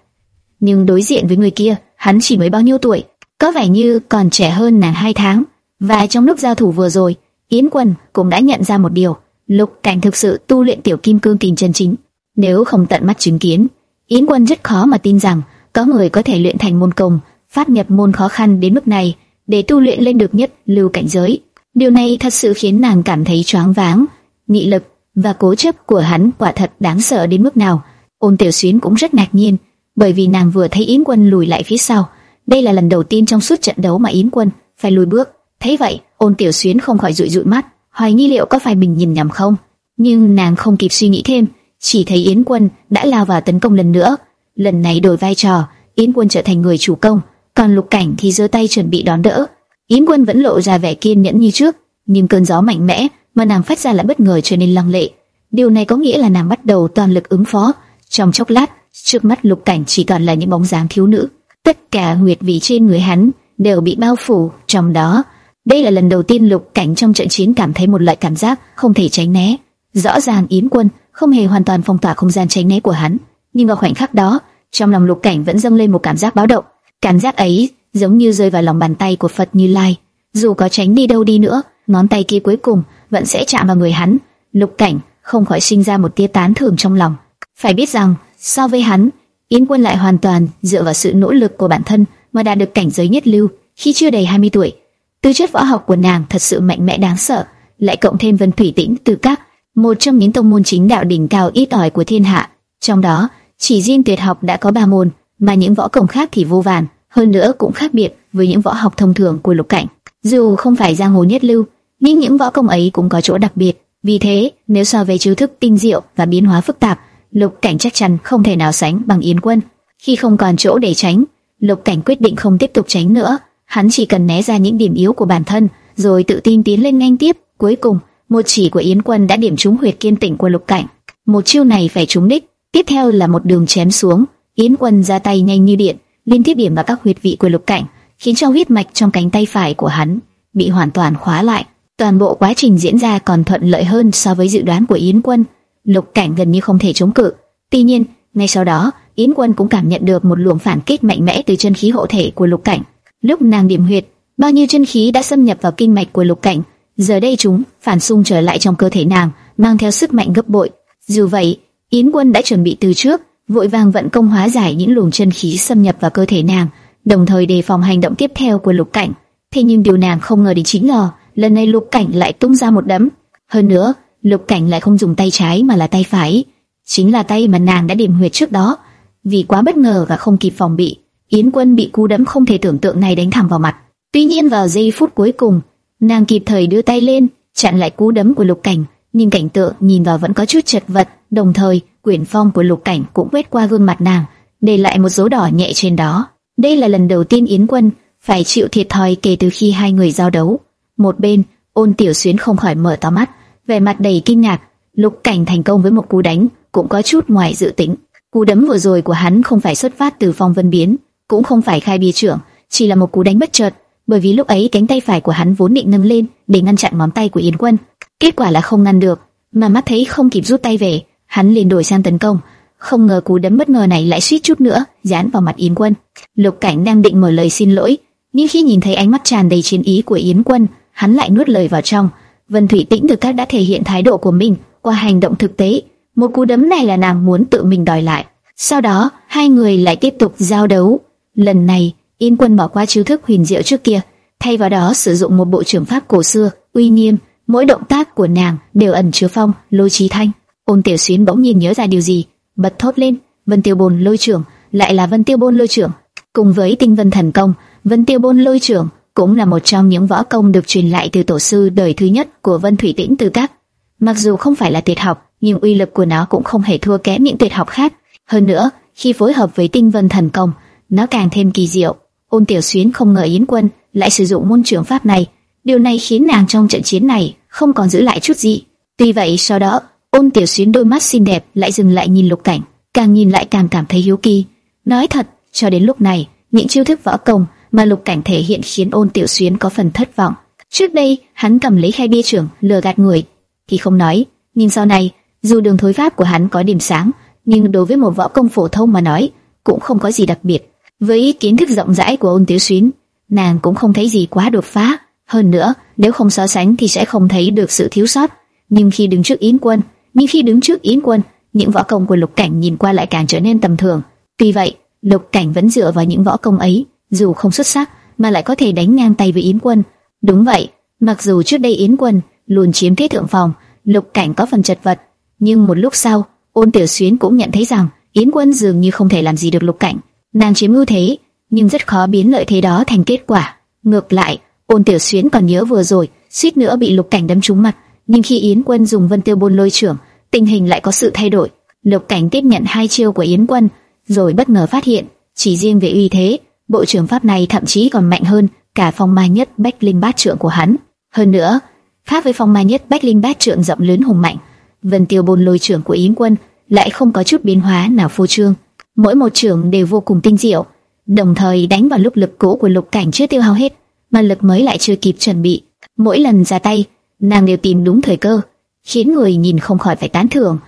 Nhưng đối diện với người kia, hắn chỉ mới bao nhiêu tuổi, có vẻ như còn trẻ hơn nàng hai tháng. Và trong lúc giao thủ vừa rồi, Yến Quân cũng đã nhận ra một điều, Lục Cảnh thực sự tu luyện tiểu kim cương kình chân chính. Nếu không tận mắt chứng kiến, Yến Quân rất khó mà tin rằng có người có thể luyện thành môn công, phát nhập môn khó khăn đến mức này để tu luyện lên được nhất lưu cảnh giới. Điều này thật sự khiến nàng cảm thấy choáng váng, nghị lực và cố chấp của hắn quả thật đáng sợ đến mức nào. Ôn Tiểu Xuyến cũng rất ngạc nhiên, bởi vì nàng vừa thấy Yến Quân lùi lại phía sau. Đây là lần đầu tiên trong suốt trận đấu mà Yến Quân phải lùi bước. Thấy vậy, Ôn Tiểu Xuyến không khỏi dụi dụi mắt, hoài nghi liệu có phải mình nhìn nhầm không. Nhưng nàng không kịp suy nghĩ thêm, chỉ thấy Yến Quân đã lao vào tấn công lần nữa. Lần này đổi vai trò, Yến Quân trở thành người chủ công, còn Lục Cảnh thì giơ tay chuẩn bị đón đỡ. Yến Quân vẫn lộ ra vẻ kiên nhẫn như trước, nhưng cơn gió mạnh mẽ mà nàng phát ra lại bất ngờ trở nên lăng lệ. Điều này có nghĩa là nàng bắt đầu toàn lực ứng phó. Trong chốc lát, trước mắt Lục Cảnh chỉ toàn là những bóng dáng thiếu nữ. Tất cả huyệt vị trên người hắn đều bị bao phủ trong đó. Đây là lần đầu tiên Lục Cảnh trong trận chiến cảm thấy một loại cảm giác không thể tránh né. Rõ ràng Yến Quân không hề hoàn toàn phong tỏa không gian tránh né của hắn, nhưng vào khoảnh khắc đó, trong lòng Lục Cảnh vẫn dâng lên một cảm giác báo động. Cảm giác ấy giống như rơi vào lòng bàn tay của Phật Như Lai, dù có tránh đi đâu đi nữa, ngón tay kia cuối cùng vẫn sẽ chạm vào người hắn. Lục Cảnh không khỏi sinh ra một tia tán thưởng trong lòng. Phải biết rằng, so với hắn, Yến Quân lại hoàn toàn dựa vào sự nỗ lực của bản thân mà đạt được cảnh giới nhất lưu khi chưa đầy 20 tuổi. Tư chất võ học của nàng thật sự mạnh mẽ đáng sợ, lại cộng thêm Vân Thủy Tĩnh từ các một trong những tông môn chính đạo đỉnh cao ít ỏi của thiên hạ. Trong đó, chỉ riêng tuyệt học đã có ba môn, mà những võ công khác thì vô vàn, hơn nữa cũng khác biệt với những võ học thông thường của lục cảnh. Dù không phải giang hồ nhất lưu, nhưng những võ công ấy cũng có chỗ đặc biệt. Vì thế, nếu so về chiêu thức tinh diệu và biến hóa phức tạp, lục cảnh chắc chắn không thể nào sánh bằng Yến Quân. Khi không còn chỗ để tránh, lục cảnh quyết định không tiếp tục tránh nữa. Hắn chỉ cần né ra những điểm yếu của bản thân, rồi tự tin tiến lên nhanh tiếp. Cuối cùng, một chỉ của Yến Quân đã điểm trúng huyệt kiên tĩnh của lục cảnh. Một chiêu này phải trúng đích. Tiếp theo là một đường chém xuống. Yến Quân ra tay nhanh như điện, liên tiếp điểm vào các huyệt vị của lục cảnh, khiến cho huyết mạch trong cánh tay phải của hắn bị hoàn toàn khóa lại. Toàn bộ quá trình diễn ra còn thuận lợi hơn so với dự đoán của Yến Quân. Lục Cảnh gần như không thể chống cự. Tuy nhiên, ngay sau đó, Yến Quân cũng cảm nhận được một luồng phản kích mạnh mẽ từ chân khí hộ thể của Lục Cảnh. Lúc nàng điểm huyệt, bao nhiêu chân khí đã xâm nhập vào kinh mạch của Lục Cảnh, giờ đây chúng phản xung trở lại trong cơ thể nàng, mang theo sức mạnh gấp bội. Dù vậy, Yến Quân đã chuẩn bị từ trước, vội vàng vận công hóa giải những luồng chân khí xâm nhập vào cơ thể nàng, đồng thời đề phòng hành động tiếp theo của Lục Cảnh. Thế nhưng điều nàng không ngờ đến chính là lần này Lục Cảnh lại tung ra một đấm. Hơn nữa, Lục Cảnh lại không dùng tay trái mà là tay phải, chính là tay mà nàng đã điểm huyệt trước đó. Vì quá bất ngờ và không kịp phòng bị, Yến Quân bị cú đấm không thể tưởng tượng này đánh thẳng vào mặt. Tuy nhiên vào giây phút cuối cùng, nàng kịp thời đưa tay lên chặn lại cú đấm của Lục Cảnh, nhưng cảnh tượng nhìn vào vẫn có chút chật vật. Đồng thời, quyển phong của Lục Cảnh cũng quét qua gương mặt nàng, để lại một dấu đỏ nhẹ trên đó. Đây là lần đầu tiên Yến Quân phải chịu thiệt thòi kể từ khi hai người giao đấu. Một bên, Ôn Tiểu Xuyến không khỏi mở to mắt, vẻ mặt đầy kinh ngạc. Lục Cảnh thành công với một cú đánh, cũng có chút ngoài dự tính. Cú đấm vừa rồi của hắn không phải xuất phát từ phong vân biến, cũng không phải khai bia trưởng, chỉ là một cú đánh bất chợt. Bởi vì lúc ấy cánh tay phải của hắn vốn định nâng lên để ngăn chặn móng tay của Yến Quân, kết quả là không ngăn được, mà mắt thấy không kịp rút tay về, hắn liền đổi sang tấn công. Không ngờ cú đấm bất ngờ này lại suýt chút nữa dán vào mặt Yến Quân. Lục Cảnh đang định mở lời xin lỗi, nhưng khi nhìn thấy ánh mắt tràn đầy chiến ý của Yến Quân, hắn lại nuốt lời vào trong. Vân Thủy Tĩnh được các đã thể hiện thái độ của mình qua hành động thực tế. Một cú đấm này là nàng muốn tự mình đòi lại. Sau đó, hai người lại tiếp tục giao đấu. Lần này, Yên Quân bỏ qua chiêu thức huyền diệu trước kia, thay vào đó sử dụng một bộ trưởng pháp cổ xưa, uy nghiêm. Mỗi động tác của nàng đều ẩn chứa phong, lôi trí thanh. Ôn Tiểu xuyên bỗng nhiên nhớ ra điều gì, bật thốt lên, Vân Tiêu Bồn lôi trưởng, lại là Vân Tiêu Bồn lôi trưởng. Cùng với Tinh Vân thần công, Vân Tiêu Bồn lôi trưởng cũng là một trong những võ công được truyền lại từ tổ sư đời thứ nhất của Vân Thủy Tĩnh Từ Các. Mặc dù không phải là tuyệt học, nhưng uy lực của nó cũng không hề thua kém những tuyệt học khác. Hơn nữa, khi phối hợp với Tinh Vân thần công, nó càng thêm kỳ diệu. Ôn Tiểu xuyên không ngờ Yến Quân lại sử dụng môn trưởng pháp này, điều này khiến nàng trong trận chiến này không còn giữ lại chút gì. Tuy vậy, sau đó, Ôn Tiểu Xuyến đôi mắt xinh đẹp lại dừng lại nhìn Lục Cảnh, càng nhìn lại càng cảm thấy hiếu kỳ. Nói thật, cho đến lúc này, những chiêu thức võ công mà Lục Cảnh thể hiện khiến Ôn Tiểu Xuyên có phần thất vọng. Trước đây, hắn cầm lấy khai bia trưởng lừa gạt người thì không nói, nhưng sau này, dù đường thối pháp của hắn có điểm sáng, nhưng đối với một võ công phổ thông mà nói, cũng không có gì đặc biệt. Với kiến thức rộng rãi của Ôn Tiểu Xuyên, nàng cũng không thấy gì quá đột phá. Hơn nữa, nếu không so sánh thì sẽ không thấy được sự thiếu sót. Nhưng khi đứng trước Yến Quân, nhưng khi đứng trước Yến Quân, những võ công của Lục Cảnh nhìn qua lại càng trở nên tầm thường. Tuy vậy, Lục Cảnh vẫn dựa vào những võ công ấy dù không xuất sắc mà lại có thể đánh ngang tay với Yến Quân. Đúng vậy, mặc dù trước đây Yến Quân luôn chiếm thế thượng phòng, Lục Cảnh có phần chật vật, nhưng một lúc sau, Ôn Tiểu Xuyến cũng nhận thấy rằng Yến Quân dường như không thể làm gì được Lục Cảnh. Nàng chiếm ưu thế, nhưng rất khó biến lợi thế đó thành kết quả. Ngược lại, Ôn Tiểu Xuyến còn nhớ vừa rồi, suýt nữa bị Lục Cảnh đâm trúng mặt, nhưng khi Yến Quân dùng Vân Tiêu Bôn lôi trưởng, tình hình lại có sự thay đổi. Lục Cảnh tiếp nhận hai chiêu của Yến Quân, rồi bất ngờ phát hiện, chỉ riêng về uy thế, bộ trưởng pháp này thậm chí còn mạnh hơn cả phong ma nhất bách linh bát trượng của hắn. Hơn nữa, khác với phong ma nhất bách linh bát trượng rộng lớn hùng mạnh, vân tiêu bôn lôi trưởng của yến quân lại không có chút biến hóa nào phô trương. Mỗi một trưởng đều vô cùng tinh diệu, đồng thời đánh vào lúc lực cũ của lục cảnh chưa tiêu hao hết, mà lực mới lại chưa kịp chuẩn bị. Mỗi lần ra tay, nàng đều tìm đúng thời cơ, khiến người nhìn không khỏi phải tán thưởng.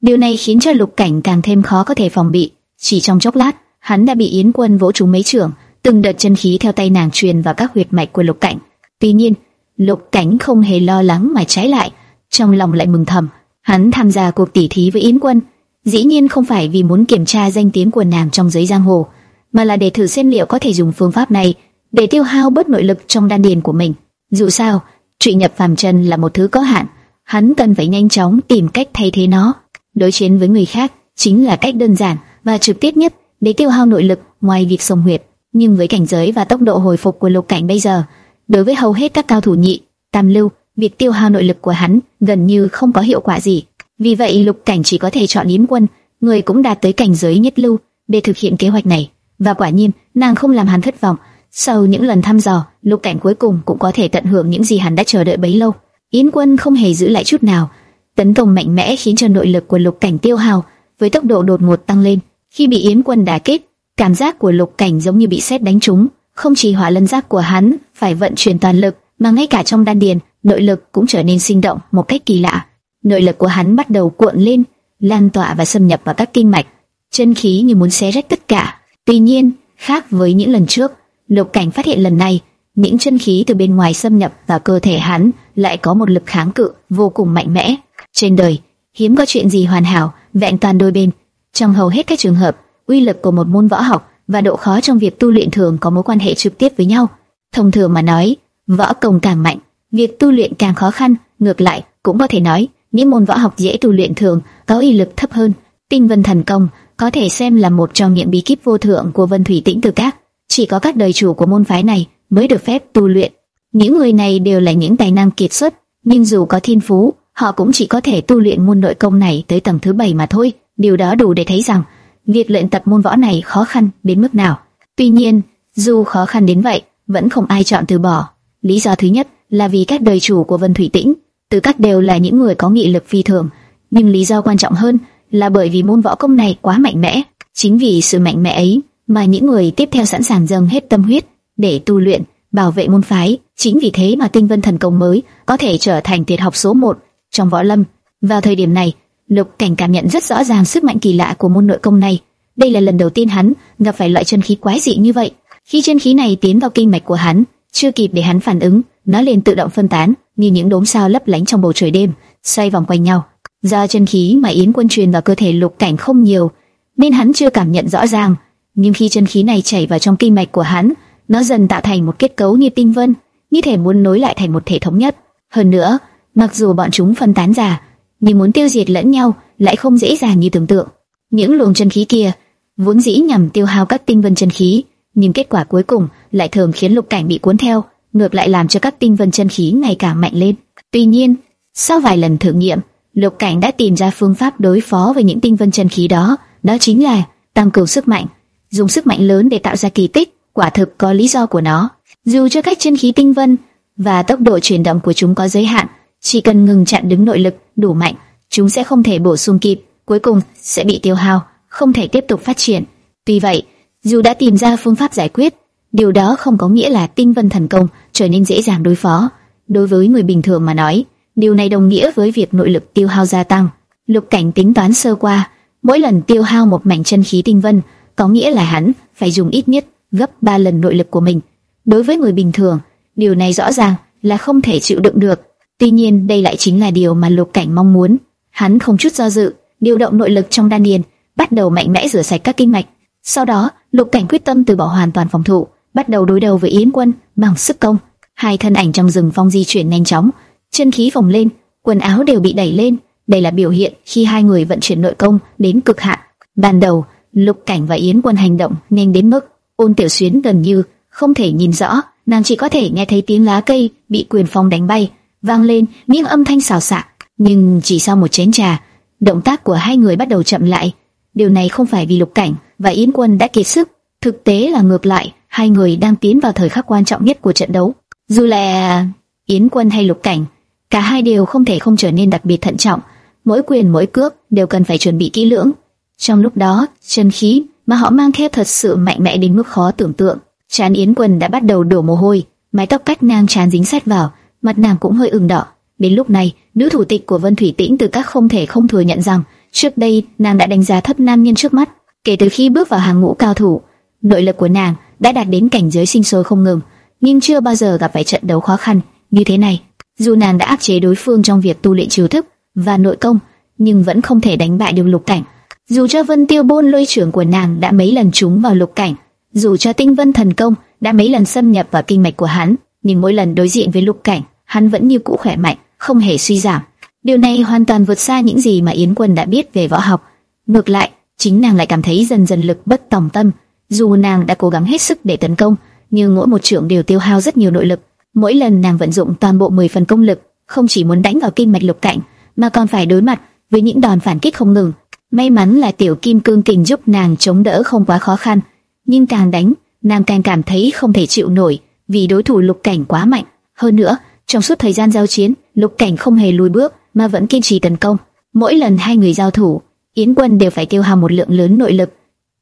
Điều này khiến cho lục cảnh càng thêm khó có thể phòng bị. Chỉ trong chốc lát, hắn đã bị Yến Quân vỗ trúng mấy trưởng, từng đợt chân khí theo tay nàng truyền vào các huyệt mạch của Lục Cảnh. Tuy nhiên, Lục Cảnh không hề lo lắng mà trái lại, trong lòng lại mừng thầm. Hắn tham gia cuộc tỉ thí với Yến Quân, dĩ nhiên không phải vì muốn kiểm tra danh tiếng của nàng trong giới giang hồ, mà là để thử xem liệu có thể dùng phương pháp này để tiêu hao bớt nội lực trong đan điền của mình. Dù sao, Trị nhập phàm chân là một thứ có hạn, hắn cần phải nhanh chóng tìm cách thay thế nó. Đối chiến với người khác chính là cách đơn giản và trực tiếp nhất để tiêu hao nội lực ngoài việc sông huyệt. Nhưng với cảnh giới và tốc độ hồi phục của lục cảnh bây giờ, đối với hầu hết các cao thủ nhị, tam lưu, việc tiêu hao nội lực của hắn gần như không có hiệu quả gì. Vì vậy lục cảnh chỉ có thể chọn Yến Quân, người cũng đạt tới cảnh giới nhất lưu, để thực hiện kế hoạch này. Và quả nhiên, nàng không làm hắn thất vọng. Sau những lần thăm dò, lục cảnh cuối cùng cũng có thể tận hưởng những gì hắn đã chờ đợi bấy lâu. Yến Quân không hề giữ lại chút nào, tấn công mạnh mẽ khiến cho nội lực của lục cảnh tiêu hao với tốc độ đột ngột tăng lên. Khi bị Yến Quân đả kích, cảm giác của lục cảnh giống như bị sét đánh trúng, không chỉ hỏa lân giác của hắn phải vận chuyển toàn lực, mà ngay cả trong đan điền, nội lực cũng trở nên sinh động một cách kỳ lạ. Nội lực của hắn bắt đầu cuộn lên, lan tỏa và xâm nhập vào các kinh mạch, chân khí như muốn xé rách tất cả. Tuy nhiên, khác với những lần trước, Lục Cảnh phát hiện lần này, những chân khí từ bên ngoài xâm nhập vào cơ thể hắn lại có một lực kháng cự vô cùng mạnh mẽ. Trên đời, hiếm có chuyện gì hoàn hảo, vẹn toàn đôi bên. Trong hầu hết các trường hợp, uy lực của một môn võ học và độ khó trong việc tu luyện thường có mối quan hệ trực tiếp với nhau. Thông thường mà nói, võ công càng mạnh, việc tu luyện càng khó khăn. Ngược lại, cũng có thể nói, những môn võ học dễ tu luyện thường có uy lực thấp hơn. Tinh Vân Thần Công có thể xem là một trong những bí kíp vô thượng của Vân Thủy Tĩnh Từ Các. Chỉ có các đời chủ của môn phái này mới được phép tu luyện. Những người này đều là những tài năng kiệt xuất, nhưng dù có thiên phú, họ cũng chỉ có thể tu luyện môn nội công này tới tầng thứ bảy mà thôi. Điều đó đủ để thấy rằng việc luyện tập môn võ này khó khăn đến mức nào. Tuy nhiên, dù khó khăn đến vậy, vẫn không ai chọn từ bỏ. Lý do thứ nhất là vì các đời chủ của Vân Thủy Tĩnh, từ các đều là những người có nghị lực phi thường, nhưng lý do quan trọng hơn là bởi vì môn võ công này quá mạnh mẽ. Chính vì sự mạnh mẽ ấy mà những người tiếp theo sẵn sàng dâng hết tâm huyết để tu luyện, bảo vệ môn phái. Chính vì thế mà Tinh Vân Thần Công mới có thể trở thành tuyệt học số một trong võ lâm. Vào thời điểm này, Lục Cảnh cảm nhận rất rõ ràng sức mạnh kỳ lạ của môn nội công này. Đây là lần đầu tiên hắn gặp phải loại chân khí quái dị như vậy. Khi chân khí này tiến vào kinh mạch của hắn, chưa kịp để hắn phản ứng, nó liền tự động phân tán, như những đốm sao lấp lánh trong bầu trời đêm, xoay vòng quanh nhau. Do chân khí mà Yến Quân truyền vào cơ thể Lục Cảnh không nhiều, nên hắn chưa cảm nhận rõ ràng. Nhưng khi chân khí này chảy vào trong kinh mạch của hắn, nó dần tạo thành một kết cấu như tinh vân, như thể muốn nối lại thành một thể thống nhất. Hơn nữa, mặc dù bọn chúng phân tán ra, nhưng muốn tiêu diệt lẫn nhau lại không dễ dàng như tưởng tượng. Những luồng chân khí kia vốn dĩ nhằm tiêu hao các tinh vân chân khí, nhưng kết quả cuối cùng lại thường khiến lục cảnh bị cuốn theo, ngược lại làm cho các tinh vân chân khí ngày càng mạnh lên. Tuy nhiên, sau vài lần thử nghiệm, lục cảnh đã tìm ra phương pháp đối phó với những tinh vân chân khí đó, đó chính là tăng cường sức mạnh, dùng sức mạnh lớn để tạo ra kỳ tích. Quả thực có lý do của nó. Dù cho các chân khí tinh vân và tốc độ chuyển động của chúng có giới hạn, chỉ cần ngừng chặn đứng nội lực đủ mạnh, chúng sẽ không thể bổ sung kịp, cuối cùng sẽ bị tiêu hao, không thể tiếp tục phát triển. Tuy vậy, dù đã tìm ra phương pháp giải quyết, điều đó không có nghĩa là tinh vân thần công trở nên dễ dàng đối phó. Đối với người bình thường mà nói, điều này đồng nghĩa với việc nội lực tiêu hao gia tăng. Lục cảnh tính toán sơ qua, mỗi lần tiêu hao một mảnh chân khí tinh vân, có nghĩa là hắn phải dùng ít nhất gấp 3 lần nội lực của mình. Đối với người bình thường, điều này rõ ràng là không thể chịu đựng được. Tuy nhiên, đây lại chính là điều mà Lục Cảnh mong muốn. Hắn không chút do dự, điều động nội lực trong đan điền, bắt đầu mạnh mẽ rửa sạch các kinh mạch. Sau đó, Lục Cảnh quyết tâm từ bỏ hoàn toàn phòng thủ, bắt đầu đối đầu với Yến Quân bằng sức công. Hai thân ảnh trong rừng phong di chuyển nhanh chóng, chân khí phồng lên, quần áo đều bị đẩy lên. Đây là biểu hiện khi hai người vận chuyển nội công đến cực hạn. Ban đầu, Lục Cảnh và Yến Quân hành động nhanh đến mức Ôn Tiểu Xuyến gần như không thể nhìn rõ, nàng chỉ có thể nghe thấy tiếng lá cây bị quyền phong đánh bay, vang lên những âm thanh xào xạc. Nhưng chỉ sau một chén trà, động tác của hai người bắt đầu chậm lại. Điều này không phải vì Lục Cảnh và Yến Quân đã kiệt sức, thực tế là ngược lại, hai người đang tiến vào thời khắc quan trọng nhất của trận đấu. Dù là Yến Quân hay Lục Cảnh, cả hai đều không thể không trở nên đặc biệt thận trọng, mỗi quyền mỗi cước đều cần phải chuẩn bị kỹ lưỡng. Trong lúc đó, chân khí mà họ mang theo thật sự mạnh mẽ đến mức khó tưởng tượng. Trán Yến Quân đã bắt đầu đổ mồ hôi, mái tóc cách nàng chán dính sát vào, mặt nàng cũng hơi ửng đỏ. Đến lúc này, nữ thủ tịch của Vân Thủy Tĩnh từ các không thể không thừa nhận rằng trước đây nàng đã đánh giá thấp nam nhân trước mắt. Kể từ khi bước vào hàng ngũ cao thủ, nội lực của nàng đã đạt đến cảnh giới sinh sôi không ngừng. nhưng chưa bao giờ gặp phải trận đấu khó khăn như thế này. Dù nàng đã áp chế đối phương trong việc tu luyện chiêu thức và nội công, nhưng vẫn không thể đánh bại được Lục Cảnh. Dù cho Vân Tiêu Bôn lôi trưởng của nàng đã mấy lần trúng vào Lục Cảnh, dù cho Tinh Vân thần công đã mấy lần xâm nhập vào kinh mạch của hắn, nhưng mỗi lần đối diện với Lục Cảnh, hắn vẫn như cũ khỏe mạnh, không hề suy giảm. Điều này hoàn toàn vượt xa những gì mà Yến Quân đã biết về võ học. Ngược lại, chính nàng lại cảm thấy dần dần lực bất tòng tâm. Dù nàng đã cố gắng hết sức để tấn công, nhưng mỗi một trưởng đều tiêu hao rất nhiều nội lực. Mỗi lần nàng vận dụng toàn bộ 10 phần công lực, không chỉ muốn đánh vào kinh mạch lục cảnh, mà còn phải đối mặt với những đòn phản kích không ngừng. May mắn là tiểu kim cương kình giúp nàng chống đỡ không quá khó khăn, nhưng càng đánh, nàng càng cảm thấy không thể chịu nổi, vì đối thủ lục cảnh quá mạnh. Hơn nữa, trong suốt thời gian giao chiến, lục cảnh không hề lùi bước, mà vẫn kiên trì tấn công. Mỗi lần hai người giao thủ, Yến Quân đều phải tiêu hao một lượng lớn nội lực.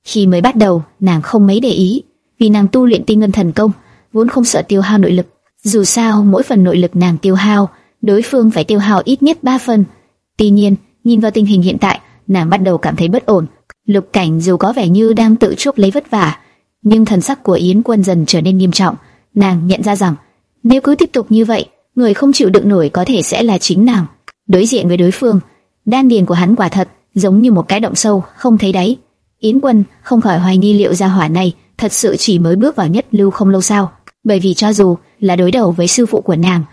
Khi mới bắt đầu, nàng không mấy để ý, vì nàng tu luyện tinh ngân thần công, vốn không sợ tiêu hao nội lực. Dù sao, mỗi phần nội lực nàng tiêu hao, đối phương phải tiêu hao ít nhất 3 phần. Tuy nhiên, nhìn vào tình hình hiện tại, nàng bắt đầu cảm thấy bất ổn. Lục Cảnh dù có vẻ như đang tự chuốc lấy vất vả, nhưng thần sắc của Yến Quân dần trở nên nghiêm trọng. Nàng nhận ra rằng, nếu cứ tiếp tục như vậy, người không chịu đựng nổi có thể sẽ là chính nàng. Đối diện với đối phương, đan điền của hắn quả thật giống như một cái động sâu không thấy đáy. Yến Quân không khỏi hoài nghi liệu gia hỏa này thật sự chỉ mới bước vào nhất lưu không lâu sao? Bởi vì cho dù là đối đầu với sư phụ của nàng,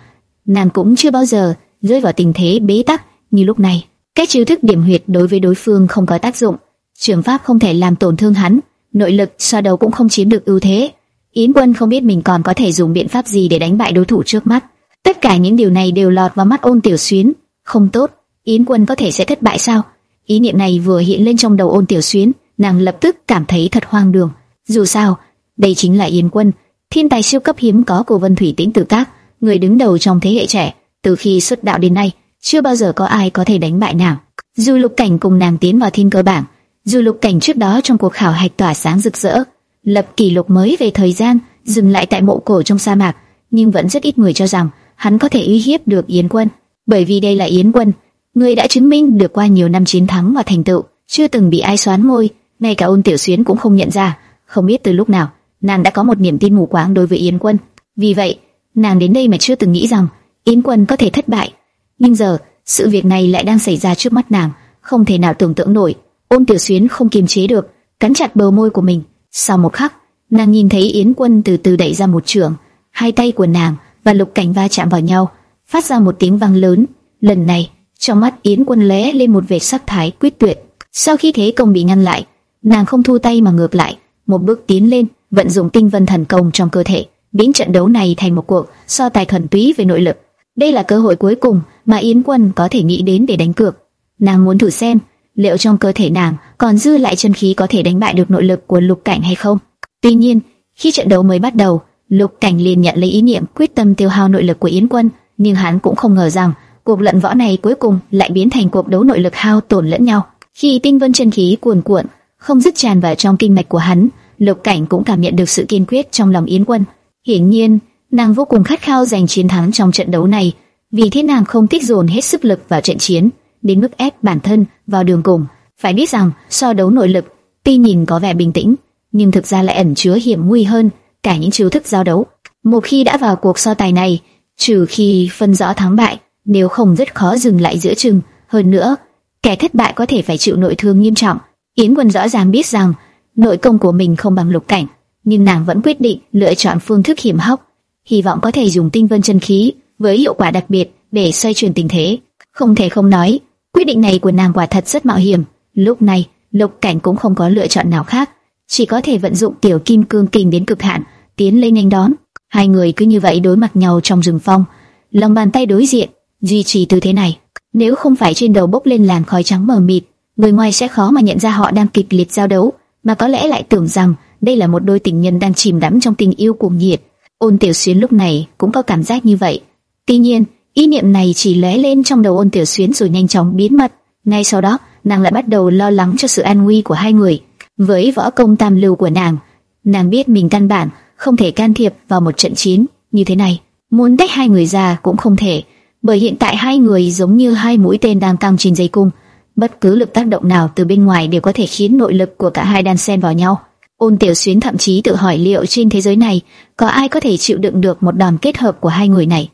nàng cũng chưa bao giờ rơi vào tình thế bế tắc như lúc này. Cách chiêu thức điểm huyệt đối với đối phương không có tác dụng, trường pháp không thể làm tổn thương hắn, nội lực so đầu cũng không chiếm được ưu thế. Yến Quân không biết mình còn có thể dùng biện pháp gì để đánh bại đối thủ trước mắt. Tất cả những điều này đều lọt vào mắt Ôn Tiểu Xuyến, không tốt, Yến Quân có thể sẽ thất bại sao? Ý niệm này vừa hiện lên trong đầu Ôn Tiểu Xuyến, nàng lập tức cảm thấy thật hoang đường. Dù sao, đây chính là Yến Quân, thiên tài siêu cấp hiếm có của Vân Thủy Tĩnh Tử Các, người đứng đầu trong thế hệ trẻ, từ khi xuất đạo đến nay, chưa bao giờ có ai có thể đánh bại nàng. Dù Lục Cảnh cùng nàng tiến vào thiên cơ bảng, dù Lục Cảnh trước đó trong cuộc khảo hạch tỏa sáng rực rỡ, lập kỷ lục mới về thời gian, dừng lại tại mộ cổ trong sa mạc, nhưng vẫn rất ít người cho rằng hắn có thể uy hiếp được Yến Quân, bởi vì đây là Yến Quân, người đã chứng minh được qua nhiều năm chiến thắng và thành tựu, chưa từng bị ai xoán môi, ngay cả Ôn Tiểu Xuyến cũng không nhận ra, không biết từ lúc nào, nàng đã có một niềm tin mù quáng đối với Yến Quân. Vì vậy, nàng đến đây mà chưa từng nghĩ rằng Yến Quân có thể thất bại. Nhưng giờ, sự việc này lại đang xảy ra trước mắt nàng, không thể nào tưởng tượng nổi. Ôn Tiểu Xuyến không kiềm chế được, cắn chặt bờ môi của mình. Sau một khắc, nàng nhìn thấy Yến Quân từ từ đẩy ra một trường, hai tay của nàng và Lục Cảnh va chạm vào nhau, phát ra một tiếng vang lớn. Lần này, trong mắt Yến Quân lóe lên một vẻ sắc thái quyết tuyệt. Sau khi thế công bị ngăn lại, nàng không thu tay mà ngược lại, một bước tiến lên, vận dụng tinh vân thần công trong cơ thể, biến trận đấu này thành một cuộc so tài thuần túy về nội lực. Đây là cơ hội cuối cùng mà Yến Quân có thể nghĩ đến để đánh cược. Nàng muốn thử xem liệu trong cơ thể nàng còn dư lại chân khí có thể đánh bại được nội lực của Lục Cảnh hay không. Tuy nhiên, khi trận đấu mới bắt đầu, Lục Cảnh liền nhận lấy ý niệm quyết tâm tiêu hao nội lực của Yến Quân, nhưng hắn cũng không ngờ rằng cuộc luận võ này cuối cùng lại biến thành cuộc đấu nội lực hao tổn lẫn nhau. Khi tinh vân chân khí cuồn cuộn, không dứt tràn vào trong kinh mạch của hắn, Lục Cảnh cũng cảm nhận được sự kiên quyết trong lòng Yến Quân. Hiển nhiên, nàng vô cùng khát khao giành chiến thắng trong trận đấu này, vì thế nàng không tích dồn hết sức lực vào trận chiến, đến mức ép bản thân vào đường cùng. Phải biết rằng, so đấu nội lực, tuy nhìn có vẻ bình tĩnh, nhưng thực ra lại ẩn chứa hiểm nguy hơn cả những chiêu thức giao đấu. Một khi đã vào cuộc so tài này, trừ khi phân rõ thắng bại, nếu không rất khó dừng lại giữa chừng. Hơn nữa, kẻ thất bại có thể phải chịu nội thương nghiêm trọng. Yến Quân rõ ràng biết rằng nội công của mình không bằng lục cảnh, nhưng nàng vẫn quyết định lựa chọn phương thức hiểm hóc, hy vọng có thể dùng tinh vân chân khí với hiệu quả đặc biệt để xoay chuyển tình thế. Không thể không nói, quyết định này của nàng quả thật rất mạo hiểm. Lúc này, lục cảnh cũng không có lựa chọn nào khác, chỉ có thể vận dụng tiểu kim cương kình đến cực hạn, tiến lên nhanh đón. Hai người cứ như vậy đối mặt nhau trong rừng phong, lòng bàn tay đối diện, duy trì tư thế này. Nếu không phải trên đầu bốc lên làn khói trắng mờ mịt, người ngoài sẽ khó mà nhận ra họ đang kịch liệt giao đấu, mà có lẽ lại tưởng rằng đây là một đôi tình nhân đang chìm đắm trong tình yêu cuồng nhiệt. Ôn Tiểu Xuyến lúc này cũng có cảm giác như vậy. Tuy nhiên, ý niệm này chỉ lóe lên trong đầu Ôn Tiểu Xuyến rồi nhanh chóng biến mất. Ngay sau đó, nàng lại bắt đầu lo lắng cho sự an nguy của hai người. Với võ công tam lưu của nàng, nàng biết mình căn bản không thể can thiệp vào một trận chiến như thế này. Muốn tách hai người ra cũng không thể, bởi hiện tại hai người giống như hai mũi tên đang căng trên dây cung, bất cứ lực tác động nào từ bên ngoài đều có thể khiến nội lực của cả hai đan xen vào nhau. Ôn Tiểu Xuyến thậm chí tự hỏi liệu trên thế giới này có ai có thể chịu đựng được một đòn kết hợp của hai người này.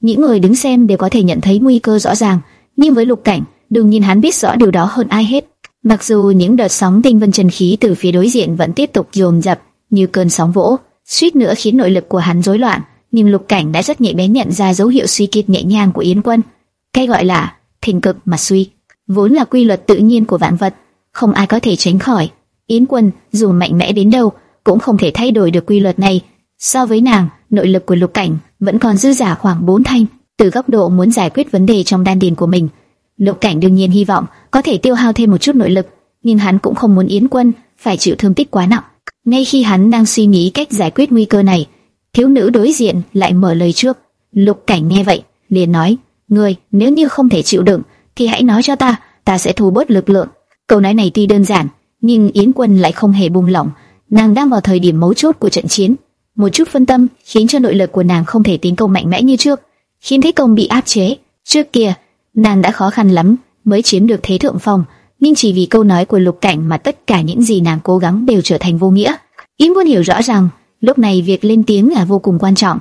Những người đứng xem đều có thể nhận thấy nguy cơ rõ ràng, nhưng với Lục Cảnh, đương nhiên hắn biết rõ điều đó hơn ai hết. Mặc dù những đợt sóng tinh vân chân khí từ phía đối diện vẫn tiếp tục dồn dập như cơn sóng vỗ, suýt nữa khiến nội lực của hắn rối loạn, nhưng Lục Cảnh đã rất nhạy bén nhận ra dấu hiệu suy kiệt nhẹ nhàng của Yến Quân. Cái gọi là thình cực mà suy, vốn là quy luật tự nhiên của vạn vật, không ai có thể tránh khỏi. Yến Quân dù mạnh mẽ đến đâu cũng không thể thay đổi được quy luật này. So với nàng, nội lực của Lục Cảnh vẫn còn dư giả khoảng 4 thanh. Từ góc độ muốn giải quyết vấn đề trong đan điền của mình, Lục Cảnh đương nhiên hy vọng có thể tiêu hao thêm một chút nội lực, nhưng hắn cũng không muốn Yến Quân phải chịu thương tích quá nặng. Ngay khi hắn đang suy nghĩ cách giải quyết nguy cơ này, thiếu nữ đối diện lại mở lời trước. Lục Cảnh nghe vậy, liền nói: "Ngươi, nếu như không thể chịu đựng, thì hãy nói cho ta, ta sẽ thu bớt lực lượng." Câu nói này tuy đơn giản, nhưng Yến Quân lại không hề buông lỏng. Nàng đang vào thời điểm mấu chốt của trận chiến, một chút phân tâm khiến cho nội lực của nàng không thể tiến công mạnh mẽ như trước, khiến thế công bị áp chế. Trước kia, nàng đã khó khăn lắm mới chiếm được thế thượng phong, nhưng chỉ vì câu nói của Lục Cảnh mà tất cả những gì nàng cố gắng đều trở thành vô nghĩa. Yến Quân hiểu rõ rằng lúc này việc lên tiếng là vô cùng quan trọng,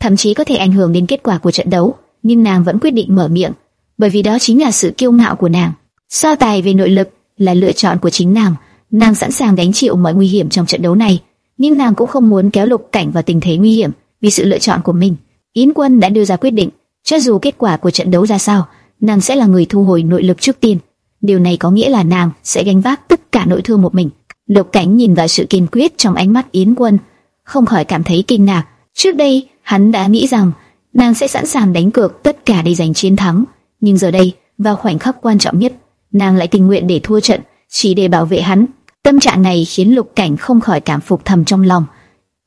thậm chí có thể ảnh hưởng đến kết quả của trận đấu, nhưng nàng vẫn quyết định mở miệng, bởi vì đó chính là sự kiêu ngạo của nàng. So tài về nội lực là lựa chọn của chính nàng, nàng sẵn sàng gánh chịu mọi nguy hiểm trong trận đấu này, nhưng nàng cũng không muốn kéo Lục Cảnh vào tình thế nguy hiểm vì sự lựa chọn của mình. Yến Quân đã đưa ra quyết định, cho dù kết quả của trận đấu ra sao, nàng sẽ là người thu hồi nội lực trước tiên. Điều này có nghĩa là nàng sẽ gánh vác tất cả nỗi thương một mình. Lục Cảnh nhìn vào sự kiên quyết trong ánh mắt Yến Quân, không khỏi cảm thấy kinh ngạc. Trước đây, hắn đã nghĩ rằng nàng sẽ sẵn sàng đánh cược tất cả để giành chiến thắng, nhưng giờ đây, vào khoảnh khắc quan trọng nhất, nàng lại tình nguyện để thua trận, chỉ để bảo vệ hắn. Tâm trạng này khiến Lục Cảnh không khỏi cảm phục thầm trong lòng.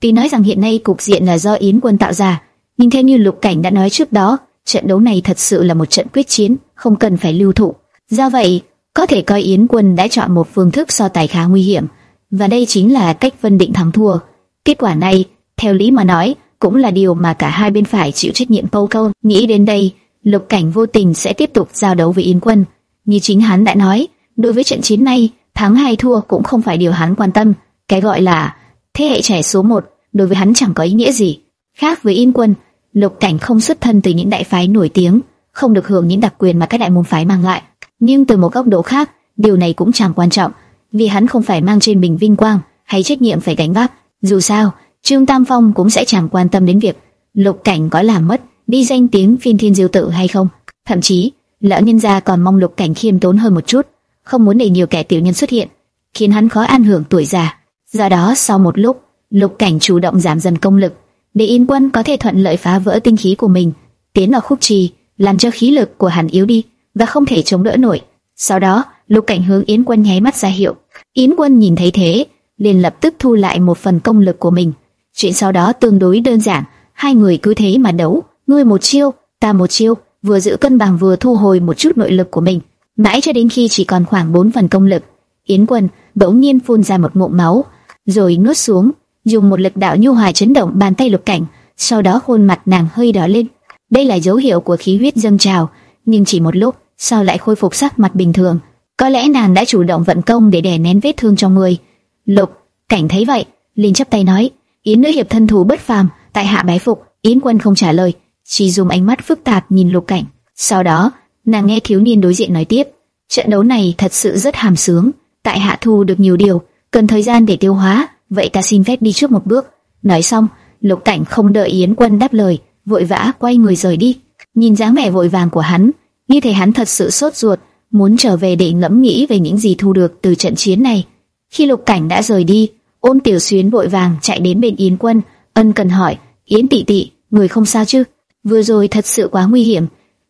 Tuy nói rằng hiện nay cục diện là do Yến Quân tạo ra, nhưng theo như Lục Cảnh đã nói trước đó, trận đấu này thật sự là một trận quyết chiến, không cần phải lưu thụ. Do vậy, có thể coi Yến Quân đã chọn một phương thức so tài khá nguy hiểm, và đây chính là cách phân định thắng thua. Kết quả này, theo lý mà nói, cũng là điều mà cả hai bên phải chịu trách nhiệm câu câu. Nghĩ đến đây, Lục Cảnh vô tình sẽ tiếp tục giao đấu với Yến Quân. Như chính hắn đã nói, đối với trận chiến này, thắng hay thua cũng không phải điều hắn quan tâm. Cái gọi là thế hệ trẻ số 1 đối với hắn chẳng có ý nghĩa gì. Khác với Yên Quân, Lục Cảnh không xuất thân từ những đại phái nổi tiếng, không được hưởng những đặc quyền mà các đại môn phái mang lại. Nhưng từ một góc độ khác, điều này cũng chẳng quan trọng, vì hắn không phải mang trên mình vinh quang hay trách nhiệm phải gánh vác. Dù sao, Trương Tam Phong cũng sẽ chẳng quan tâm đến việc Lục Cảnh có làm mất đi danh tiếng phiên thiên diêu tự hay không. Thậm chí, lão nhân gia còn mong Lục Cảnh khiêm tốn hơn một chút, không muốn để nhiều kẻ tiểu nhân xuất hiện, khiến hắn khó an hưởng tuổi già. Do đó, sau một lúc, Lục Cảnh chủ động giảm dần công lực, để Yên Quân có thể thuận lợi phá vỡ tinh khí của mình, tiến vào khúc trì, làm cho khí lực của hắn yếu đi và không thể chống đỡ nổi. Sau đó, Lục Cảnh hướng Yến Quân nháy mắt ra hiệu. Yến Quân nhìn thấy thế, liền lập tức thu lại một phần công lực của mình. Chuyện sau đó tương đối đơn giản, hai người cứ thế mà đấu, ngươi một chiêu, ta một chiêu, vừa giữ cân bằng vừa thu hồi một chút nội lực của mình, mãi cho đến khi chỉ còn khoảng bốn phần công lực. Yến Quân bỗng nhiên phun ra một ngụm máu, rồi nuốt xuống, dùng một lực đạo nhu hòa chấn động bàn tay Lục Cảnh, sau đó khuôn mặt nàng hơi đỏ lên. Đây là dấu hiệu của khí huyết dâng trào, nhưng chỉ một lúc, sau lại khôi phục sắc mặt bình thường. Có lẽ nàng đã chủ động vận công để đè nén vết thương trong người. Lục Cảnh thấy vậy, liền chắp tay nói: "Yến nữ hiệp thân thủ bất phàm, tại hạ bái phục." Yến Quân không trả lời, chỉ dùng ánh mắt phức tạp nhìn Lục Cảnh. Sau đó, nàng nghe thiếu niên đối diện nói tiếp: "Trận đấu này thật sự rất hàm sướng, tại hạ thu được nhiều điều, cần thời gian để tiêu hóa, vậy ta xin phép đi trước một bước." Nói xong, Lục Cảnh không đợi Yến Quân đáp lời, vội vã quay người rời đi. Nhìn dáng vẻ vội vàng của hắn, như thể hắn thật sự sốt ruột, muốn trở về để ngẫm nghĩ về những gì thu được từ trận chiến này. Khi Lục Cảnh đã rời đi, Ôn Tiểu Xuyến vội vàng chạy đến bên Yến Quân, ân cần hỏi: "Yến tỷ tỷ, người không sao chứ? Vừa rồi thật sự quá nguy hiểm.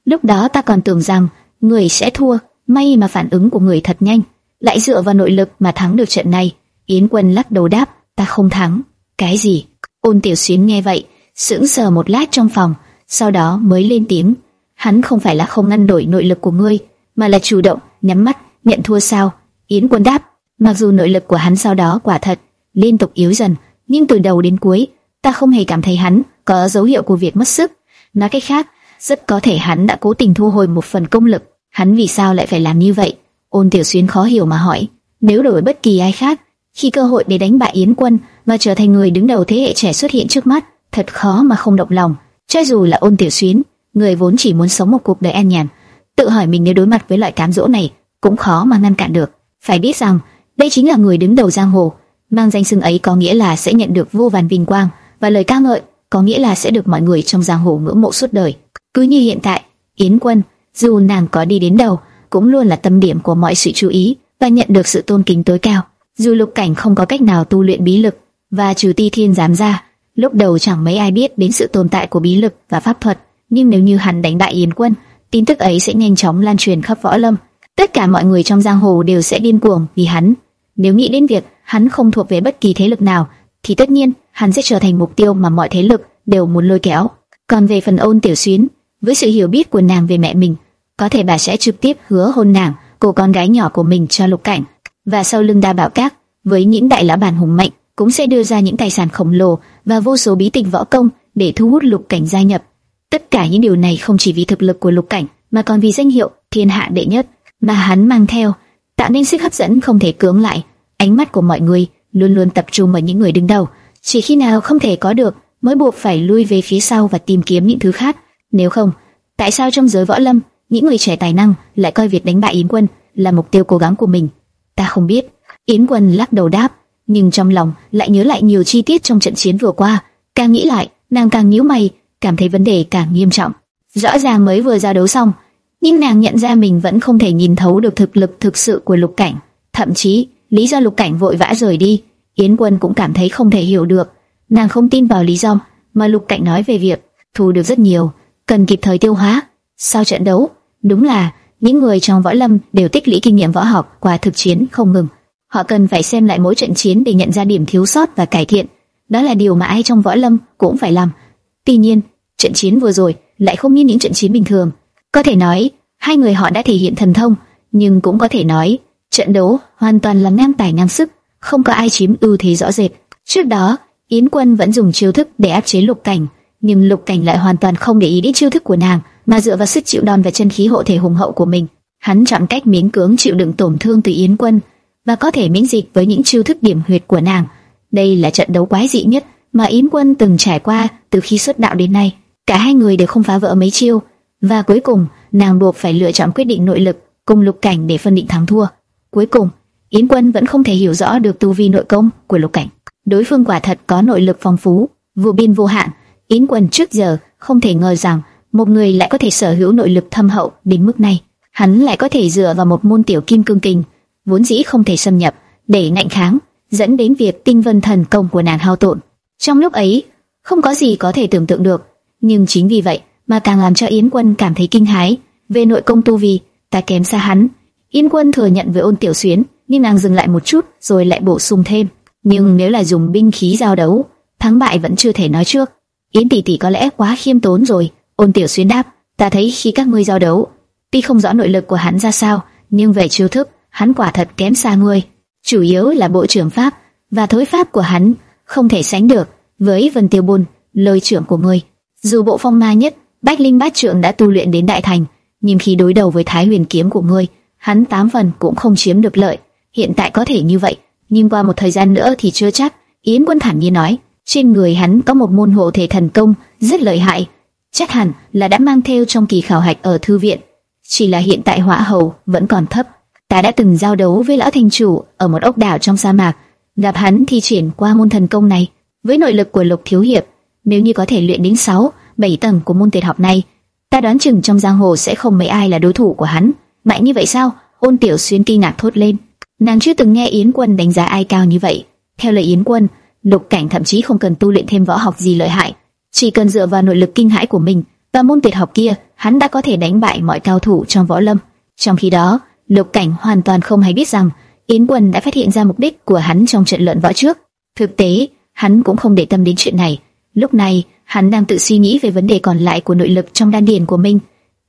Lúc đó ta còn tưởng rằng người sẽ thua, may mà phản ứng của người thật nhanh, lại dựa vào nội lực mà thắng được trận này." Yến Quân lắc đầu đáp: "Ta không thắng." "Cái gì?" Ôn Tiểu Xuyến nghe vậy, sững sờ một lát trong phòng, sau đó mới lên tiếng. Hắn không phải là không ngăn đổi nội lực của ngươi, mà là chủ động nhắm mắt nhận thua sao? Yến Quân đáp, mặc dù nội lực của hắn sau đó quả thật liên tục yếu dần, nhưng từ đầu đến cuối, ta không hề cảm thấy hắn có dấu hiệu của việc mất sức. Nói cách khác, rất có thể hắn đã cố tình thu hồi một phần công lực. Hắn vì sao lại phải làm như vậy? Ôn Tiểu Xuyên khó hiểu mà hỏi. Nếu đổi bất kỳ ai khác, khi cơ hội để đánh bại Yến Quân và trở thành người đứng đầu thế hệ trẻ xuất hiện trước mắt, thật khó mà không động lòng. Cho dù là Ôn Tiểu Xuyên, người vốn chỉ muốn sống một cuộc đời an nhàn, tự hỏi mình nếu đối mặt với loại cám dỗ này cũng khó mà ngăn cản được. Phải biết rằng, đây chính là người đứng đầu giang hồ, mang danh xưng ấy có nghĩa là sẽ nhận được vô vàn vinh quang và lời ca ngợi, có nghĩa là sẽ được mọi người trong giang hồ ngưỡng mộ suốt đời. Cứ như hiện tại, Yến Quân, dù nàng có đi đến đâu, cũng luôn là tâm điểm của mọi sự chú ý và nhận được sự tôn kính tối cao. Dù Lục Cảnh không có cách nào tu luyện bí lực và trừ Ti Thiên giám ra, lúc đầu chẳng mấy ai biết đến sự tồn tại của bí lực và pháp thuật, nhưng nếu như hắn đánh bại Yến Quân, tin tức ấy sẽ nhanh chóng lan truyền khắp võ lâm. Tất cả mọi người trong giang hồ đều sẽ điên cuồng vì hắn. Nếu nghĩ đến việc hắn không thuộc về bất kỳ thế lực nào, thì tất nhiên hắn sẽ trở thành mục tiêu mà mọi thế lực đều muốn lôi kéo. Còn về phần ôn tiểu xuyến, với sự hiểu biết của nàng về mẹ mình, có thể bà sẽ trực tiếp hứa hôn nàng, cô con gái nhỏ của mình cho lục cảnh. Và sau lưng đa bảo các, với những đại lão bản hùng mạnh, cũng sẽ đưa ra những tài sản khổng lồ và vô số bí tịch võ công để thu hút lục cảnh gia nhập. Tất cả những điều này không chỉ vì thực lực của lục cảnh, mà còn vì danh hiệu thiên hạ đệ nhất mà hắn mang theo, tạo nên sức hấp dẫn không thể cưỡng lại. Ánh mắt của mọi người luôn luôn tập trung vào những người đứng đầu, chỉ khi nào không thể có được, mới buộc phải lui về phía sau và tìm kiếm những thứ khác. Nếu không, tại sao trong giới võ lâm, những người trẻ tài năng lại coi việc đánh bại Yến Quân là mục tiêu cố gắng của mình? Ta không biết. Yến Quân lắc đầu đáp, nhưng trong lòng lại nhớ lại nhiều chi tiết trong trận chiến vừa qua. Càng nghĩ lại, nàng càng nhíu mày, cảm thấy vấn đề càng nghiêm trọng. Rõ ràng mới vừa giao đấu xong, nhưng nàng nhận ra mình vẫn không thể nhìn thấu được thực lực thực sự của Lục Cảnh. Thậm chí, lý do Lục Cảnh vội vã rời đi, Yến Quân cũng cảm thấy không thể hiểu được. Nàng không tin vào lý do mà Lục Cạnh nói về việc thu được rất nhiều, cần kịp thời tiêu hóa. Sau trận đấu, đúng là những người trong võ lâm đều tích lũy kinh nghiệm võ học qua thực chiến không ngừng. Họ cần phải xem lại mỗi trận chiến để nhận ra điểm thiếu sót và cải thiện. Đó là điều mà ai trong võ lâm cũng phải làm. Tuy nhiên, trận chiến vừa rồi lại không như những trận chiến bình thường. Có thể nói, hai người họ đã thể hiện thần thông, nhưng cũng có thể nói, trận đấu hoàn toàn là ngang tài ngang sức, không có ai chiếm ưu thế rõ rệt. Trước đó, Yến Quân vẫn dùng chiêu thức để áp chế Lục Cảnh, nhưng Lục Cảnh lại hoàn toàn không để ý đến chiêu thức của nàng, mà dựa vào sức chịu đòn và chân khí hộ thể hùng hậu của mình, hắn chọn cách miễn cưỡng chịu đựng tổn thương từ Yến Quân và có thể miễn dịch với những chiêu thức điểm huyệt của nàng. Đây là trận đấu quái dị nhất mà Yến Quân từng trải qua từ khi xuất đạo đến nay. Cả hai người đều không phá vỡ mấy chiêu, và cuối cùng nàng buộc phải lựa chọn quyết định nội lực cùng Lục Cảnh để phân định thắng thua. Cuối cùng, Yến Quân vẫn không thể hiểu rõ được tu vi nội công của Lục Cảnh. Đối phương quả thật có nội lực phong phú, vô biên vô hạn. Yến Quân trước giờ không thể ngờ rằng một người lại có thể sở hữu nội lực thâm hậu đến mức này. Hắn lại có thể dựa vào một môn tiểu kim cương kình, vốn dĩ không thể xâm nhập, để ngạnh kháng, dẫn đến việc tinh vân thần công của nàng hao tổn. Trong lúc ấy, không có gì có thể tưởng tượng được, nhưng chính vì vậy mà càng làm cho Yến Quân cảm thấy kinh hãi. Về nội công tu vi, ta kém xa hắn. Yến Quân thừa nhận với Ôn Tiểu Xuyến, nhưng nàng dừng lại một chút, rồi lại bổ sung thêm. Nhưng nếu là dùng binh khí giao đấu, thắng bại vẫn chưa thể nói trước. Yến tỷ tỷ có lẽ quá khiêm tốn rồi. Ôn Tiểu xuyên đáp, ta thấy khi các ngươi giao đấu, tuy không rõ nội lực của hắn ra sao, nhưng về chiêu thức, hắn quả thật kém xa ngươi. Chủ yếu là bộ trưởng pháp và thối pháp của hắn không thể sánh được với Vân Tiêu Bôn, lời trưởng của ngươi. Dù bộ phong ma nhất, Bách Linh Bát Trượng đã tu luyện đến đại thành, nhưng khi đối đầu với Thái Huyền kiếm của ngươi, hắn tám phần cũng không chiếm được lợi. Hiện tại có thể như vậy, nhưng qua một thời gian nữa thì chưa chắc. Yến Quân thản nhiên nói, trên người hắn có một môn hộ thể thần công rất lợi hại, chắc hẳn là đã mang theo trong kỳ khảo hạch ở thư viện. Chỉ là hiện tại hỏa hầu vẫn còn thấp. Ta đã từng giao đấu với lão thành chủ ở một ốc đảo trong sa mạc, gặp hắn thì chuyển qua môn thần công này. Với nội lực của Lục Thiếu Hiệp, nếu như có thể luyện đến 6, 7 tầng của môn tuyệt học này, ta đoán chừng trong giang hồ sẽ không mấy ai là đối thủ của hắn. Mạnh như vậy sao? Ôn Tiểu Xuyên kinh ngạc thốt lên. Nàng chưa từng nghe Yến Quân đánh giá ai cao như vậy. Theo lời Yến Quân, Lục Cảnh thậm chí không cần tu luyện thêm võ học gì lợi hại, chỉ cần dựa vào nội lực kinh hãi của mình và môn tuyệt học kia, hắn đã có thể đánh bại mọi cao thủ trong võ lâm. Trong khi đó, Lục Cảnh hoàn toàn không hay biết rằng Yến Quân đã phát hiện ra mục đích của hắn trong trận luận võ trước. Thực tế, hắn cũng không để tâm đến chuyện này. Lúc này, hắn đang tự suy nghĩ về vấn đề còn lại của nội lực trong đan điền của mình.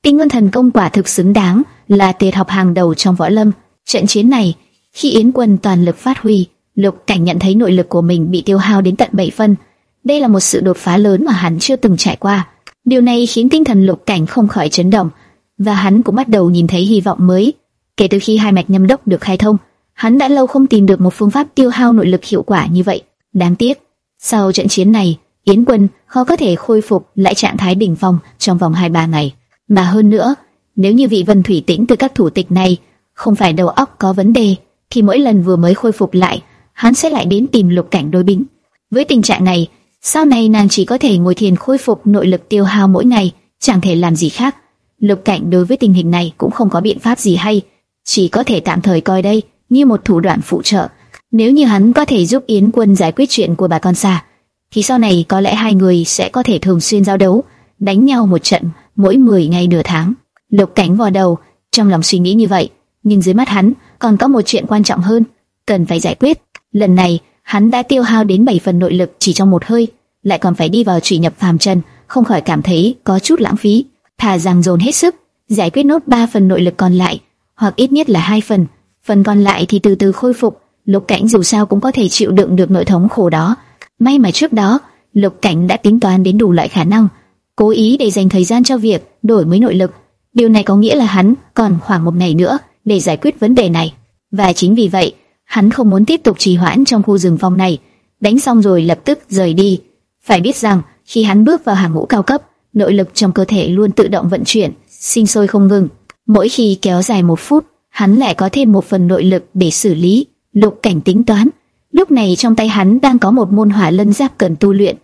Tinh Nguyên Thần Công quả thực xứng đáng là tuyệt học hàng đầu trong võ lâm. Trận chiến này, khi Yến Quân toàn lực phát huy, Lục Cảnh nhận thấy nội lực của mình bị tiêu hao đến tận 7 phân. Đây là một sự đột phá lớn mà hắn chưa từng trải qua. Điều này khiến tinh thần Lục Cảnh không khỏi chấn động, và hắn cũng bắt đầu nhìn thấy hy vọng mới. Kể từ khi hai mạch nhâm đốc được khai thông, hắn đã lâu không tìm được một phương pháp tiêu hao nội lực hiệu quả như vậy. Đáng tiếc, sau trận chiến này, Yến Quân khó có thể khôi phục lại trạng thái đỉnh phong trong vòng 2-3 ngày. Mà hơn nữa, nếu như vị Vân Thủy Tĩnh từ các thủ tịch này không phải đầu óc có vấn đề, thì mỗi lần vừa mới khôi phục lại, hắn sẽ lại đến tìm Lục Cảnh đối bính. Với tình trạng này, sau này nàng chỉ có thể ngồi thiền khôi phục nội lực tiêu hao mỗi ngày, chẳng thể làm gì khác. Lục Cảnh đối với tình hình này cũng không có biện pháp gì hay, chỉ có thể tạm thời coi đây như một thủ đoạn phụ trợ. Nếu như hắn có thể giúp Yến Quân giải quyết chuyện của bà con xa, thì sau này có lẽ hai người sẽ có thể thường xuyên giao đấu, đánh nhau một trận mỗi 10 ngày nửa tháng. Lục Cảnh vò đầu, trong lòng suy nghĩ như vậy, nhưng dưới mắt hắn còn có một chuyện quan trọng hơn, cần phải giải quyết. Lần này, hắn đã tiêu hao đến 7 phần nội lực chỉ trong một hơi, lại còn phải đi vào trụy nhập phàm trần, không khỏi cảm thấy có chút lãng phí. Thà rằng dồn hết sức, giải quyết nốt 3 phần nội lực còn lại, hoặc ít nhất là hai phần, phần còn lại thì từ từ khôi phục. Lục Cảnh dù sao cũng có thể chịu đựng được nội thống khổ đó. May mà trước đó, Lục Cảnh đã tính toán đến đủ loại khả năng, cố ý để dành thời gian cho việc đổi mới nội lực. Điều này có nghĩa là hắn còn khoảng một ngày nữa để giải quyết vấn đề này. Và chính vì vậy, hắn không muốn tiếp tục trì hoãn trong khu rừng phong này, đánh xong rồi lập tức rời đi. Phải biết rằng, khi hắn bước vào hàng ngũ cao cấp, nội lực trong cơ thể luôn tự động vận chuyển, sinh sôi không ngừng. Mỗi khi kéo dài một phút, hắn lại có thêm một phần nội lực để xử lý. Lục cảnh tính toán, lúc này trong tay hắn đang có một môn hỏa lân giáp cần tu luyện.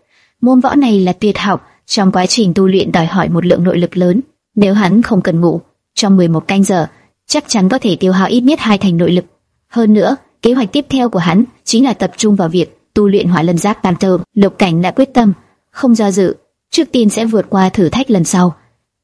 Môn võ này là tuyệt học, trong quá trình tu luyện đòi hỏi một lượng nội lực lớn. Nếu hắn không cần ngủ, trong 11 canh giờ, chắc chắn có thể tiêu hao ít nhất hai thành nội lực. Hơn nữa, kế hoạch tiếp theo của hắn chính là tập trung vào việc tu luyện hỏa lân giáp tam tơ. Lục cảnh đã quyết tâm, không do dự, trước tiên sẽ vượt qua thử thách lần sau.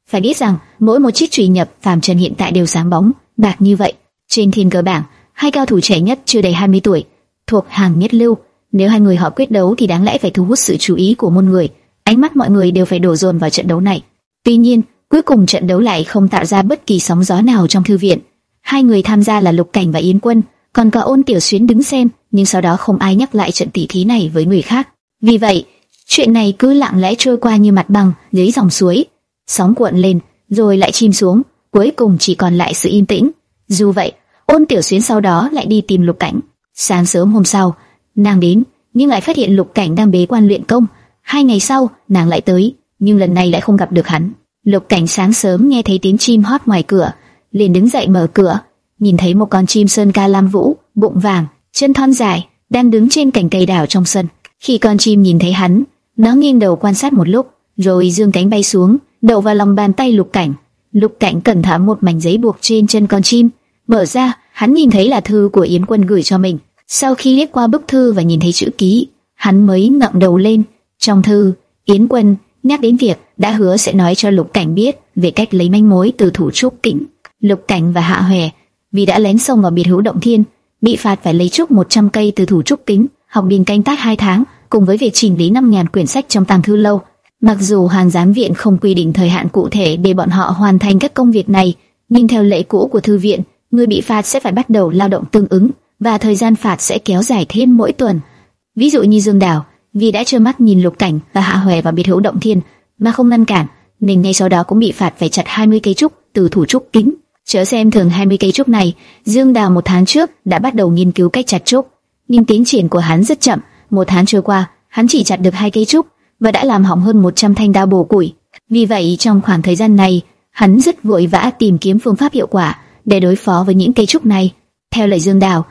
Phải biết rằng, mỗi một chiếc chùy nhập phàm trần hiện tại đều sáng bóng, bạc như vậy. Trên thiên cơ bảng, hai cao thủ trẻ nhất chưa đầy 20 tuổi, thuộc hàng nhất lưu. Nếu hai người họ quyết đấu thì đáng lẽ phải thu hút sự chú ý của môn người. Ánh mắt mọi người đều phải đổ dồn vào trận đấu này. Tuy nhiên, cuối cùng trận đấu lại không tạo ra bất kỳ sóng gió nào trong thư viện. Hai người tham gia là Lục Cảnh và Yến Quân, còn có Ôn Tiểu Xuyến đứng xem, nhưng sau đó không ai nhắc lại trận tỷ thí này với người khác. Vì vậy, chuyện này cứ lặng lẽ trôi qua như mặt bằng dưới dòng suối sóng cuộn lên, rồi lại chìm xuống, cuối cùng chỉ còn lại sự yên tĩnh. Dù vậy, ôn tiểu xuyến sau đó lại đi tìm lục cảnh. Sáng sớm hôm sau, nàng đến, nhưng lại phát hiện lục cảnh đang bế quan luyện công. Hai ngày sau, nàng lại tới, nhưng lần này lại không gặp được hắn. Lục cảnh sáng sớm nghe thấy tiếng chim hót ngoài cửa, liền đứng dậy mở cửa, nhìn thấy một con chim sơn ca lam vũ, bụng vàng, chân thon dài, đang đứng trên cành cây đào trong sân. Khi con chim nhìn thấy hắn, nó nghiêng đầu quan sát một lúc, rồi dương cánh bay xuống, đậu vào lòng bàn tay Lục Cảnh. Lục Cảnh cẩn thận một mảnh giấy buộc trên chân con chim, mở ra, hắn nhìn thấy là thư của Yến Quân gửi cho mình. Sau khi liếc qua bức thư và nhìn thấy chữ ký, hắn mới ngẩng đầu lên. Trong thư, Yến Quân nhắc đến việc đã hứa sẽ nói cho Lục Cảnh biết về cách lấy manh mối từ thủ trúc kỉnh. Lục Cảnh và Hạ Hoè vì đã lén xông vào biệt hữu động thiên, bị phạt phải lấy trúc 100 cây từ thủ trúc kính, học điền canh tác 2 tháng, cùng với việc chỉnh lý 5000 quyển sách trong tàng thư lâu. Mặc dù Hàng giám viện không quy định thời hạn cụ thể để bọn họ hoàn thành các công việc này, nhưng theo lệ cũ của thư viện, người bị phạt sẽ phải bắt đầu lao động tương ứng và thời gian phạt sẽ kéo dài thêm mỗi tuần. Ví dụ như Dương Đào, vì đã trơ mắt nhìn Lục Cảnh và Hạ Hoè vào biệt hữu động thiên mà không ngăn cản, mình ngay sau đó cũng bị phạt phải chặt 20 cây trúc từ thủ trúc kính. Chớ xem thường 20 cây trúc này, Dương Đào một tháng trước đã bắt đầu nghiên cứu cách chặt trúc, nhưng tiến triển của hắn rất chậm. Một tháng trôi qua, hắn chỉ chặt được hai cây trúc, và đã làm hỏng hơn 100 thanh đao bổ củi. Vì vậy trong khoảng thời gian này, hắn rất vội vã tìm kiếm phương pháp hiệu quả để đối phó với những cây trúc này. Theo lời Dương Đào,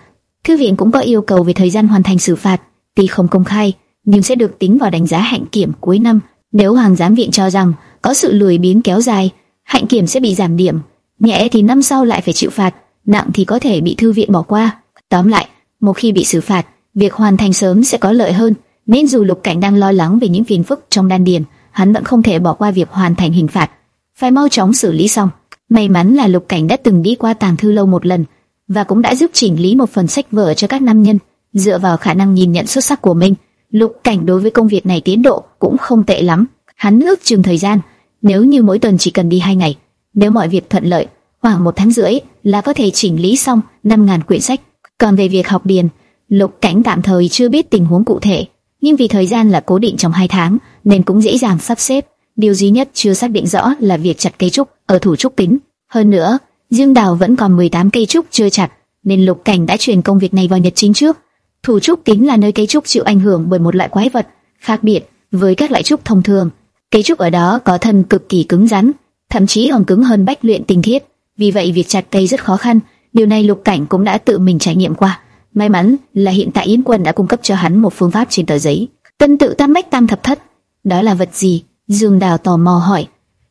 thư viện cũng có yêu cầu về thời gian hoàn thành xử phạt, tuy không công khai, nhưng sẽ được tính vào đánh giá hạnh kiểm cuối năm. Nếu hàng giám viện cho rằng có sự lười biếng kéo dài, hạnh kiểm sẽ bị giảm điểm, nhẹ thì năm sau lại phải chịu phạt, nặng thì có thể bị thư viện bỏ qua. Tóm lại, một khi bị xử phạt, việc hoàn thành sớm sẽ có lợi hơn nên dù Lục Cảnh đang lo lắng về những phiền phức trong đan điền, hắn vẫn không thể bỏ qua việc hoàn thành hình phạt, phải mau chóng xử lý xong. May mắn là Lục Cảnh đã từng đi qua tàng thư lâu một lần và cũng đã giúp chỉnh lý một phần sách vở cho các nam nhân. Dựa vào khả năng nhìn nhận xuất sắc của mình, Lục Cảnh đối với công việc này tiến độ cũng không tệ lắm. Hắn ước chừng thời gian, nếu như mỗi tuần chỉ cần đi hai ngày, nếu mọi việc thuận lợi, khoảng một tháng rưỡi là có thể chỉnh lý xong 5.000 quyển sách. Còn về việc học điền, Lục Cảnh tạm thời chưa biết tình huống cụ thể, nhưng vì thời gian là cố định trong 2 tháng nên cũng dễ dàng sắp xếp. Điều duy nhất chưa xác định rõ là việc chặt cây trúc ở thủ trúc tính. Hơn nữa, Dương Đào vẫn còn 18 cây trúc chưa chặt nên Lục Cảnh đã chuyển công việc này vào Nhật Chính trước. Thủ trúc kính là nơi cây trúc chịu ảnh hưởng bởi một loại quái vật khác biệt với các loại trúc thông thường. Cây trúc ở đó có thân cực kỳ cứng rắn, thậm chí còn cứng hơn bách luyện tinh thiết. Vì vậy việc chặt cây rất khó khăn. Điều này Lục Cảnh cũng đã tự mình trải nghiệm qua. May mắn là hiện tại Yến Quân đã cung cấp cho hắn một phương pháp trên tờ giấy. Tân tự tam bách tam thập thất, đó là vật gì? Dương Đào tò mò hỏi.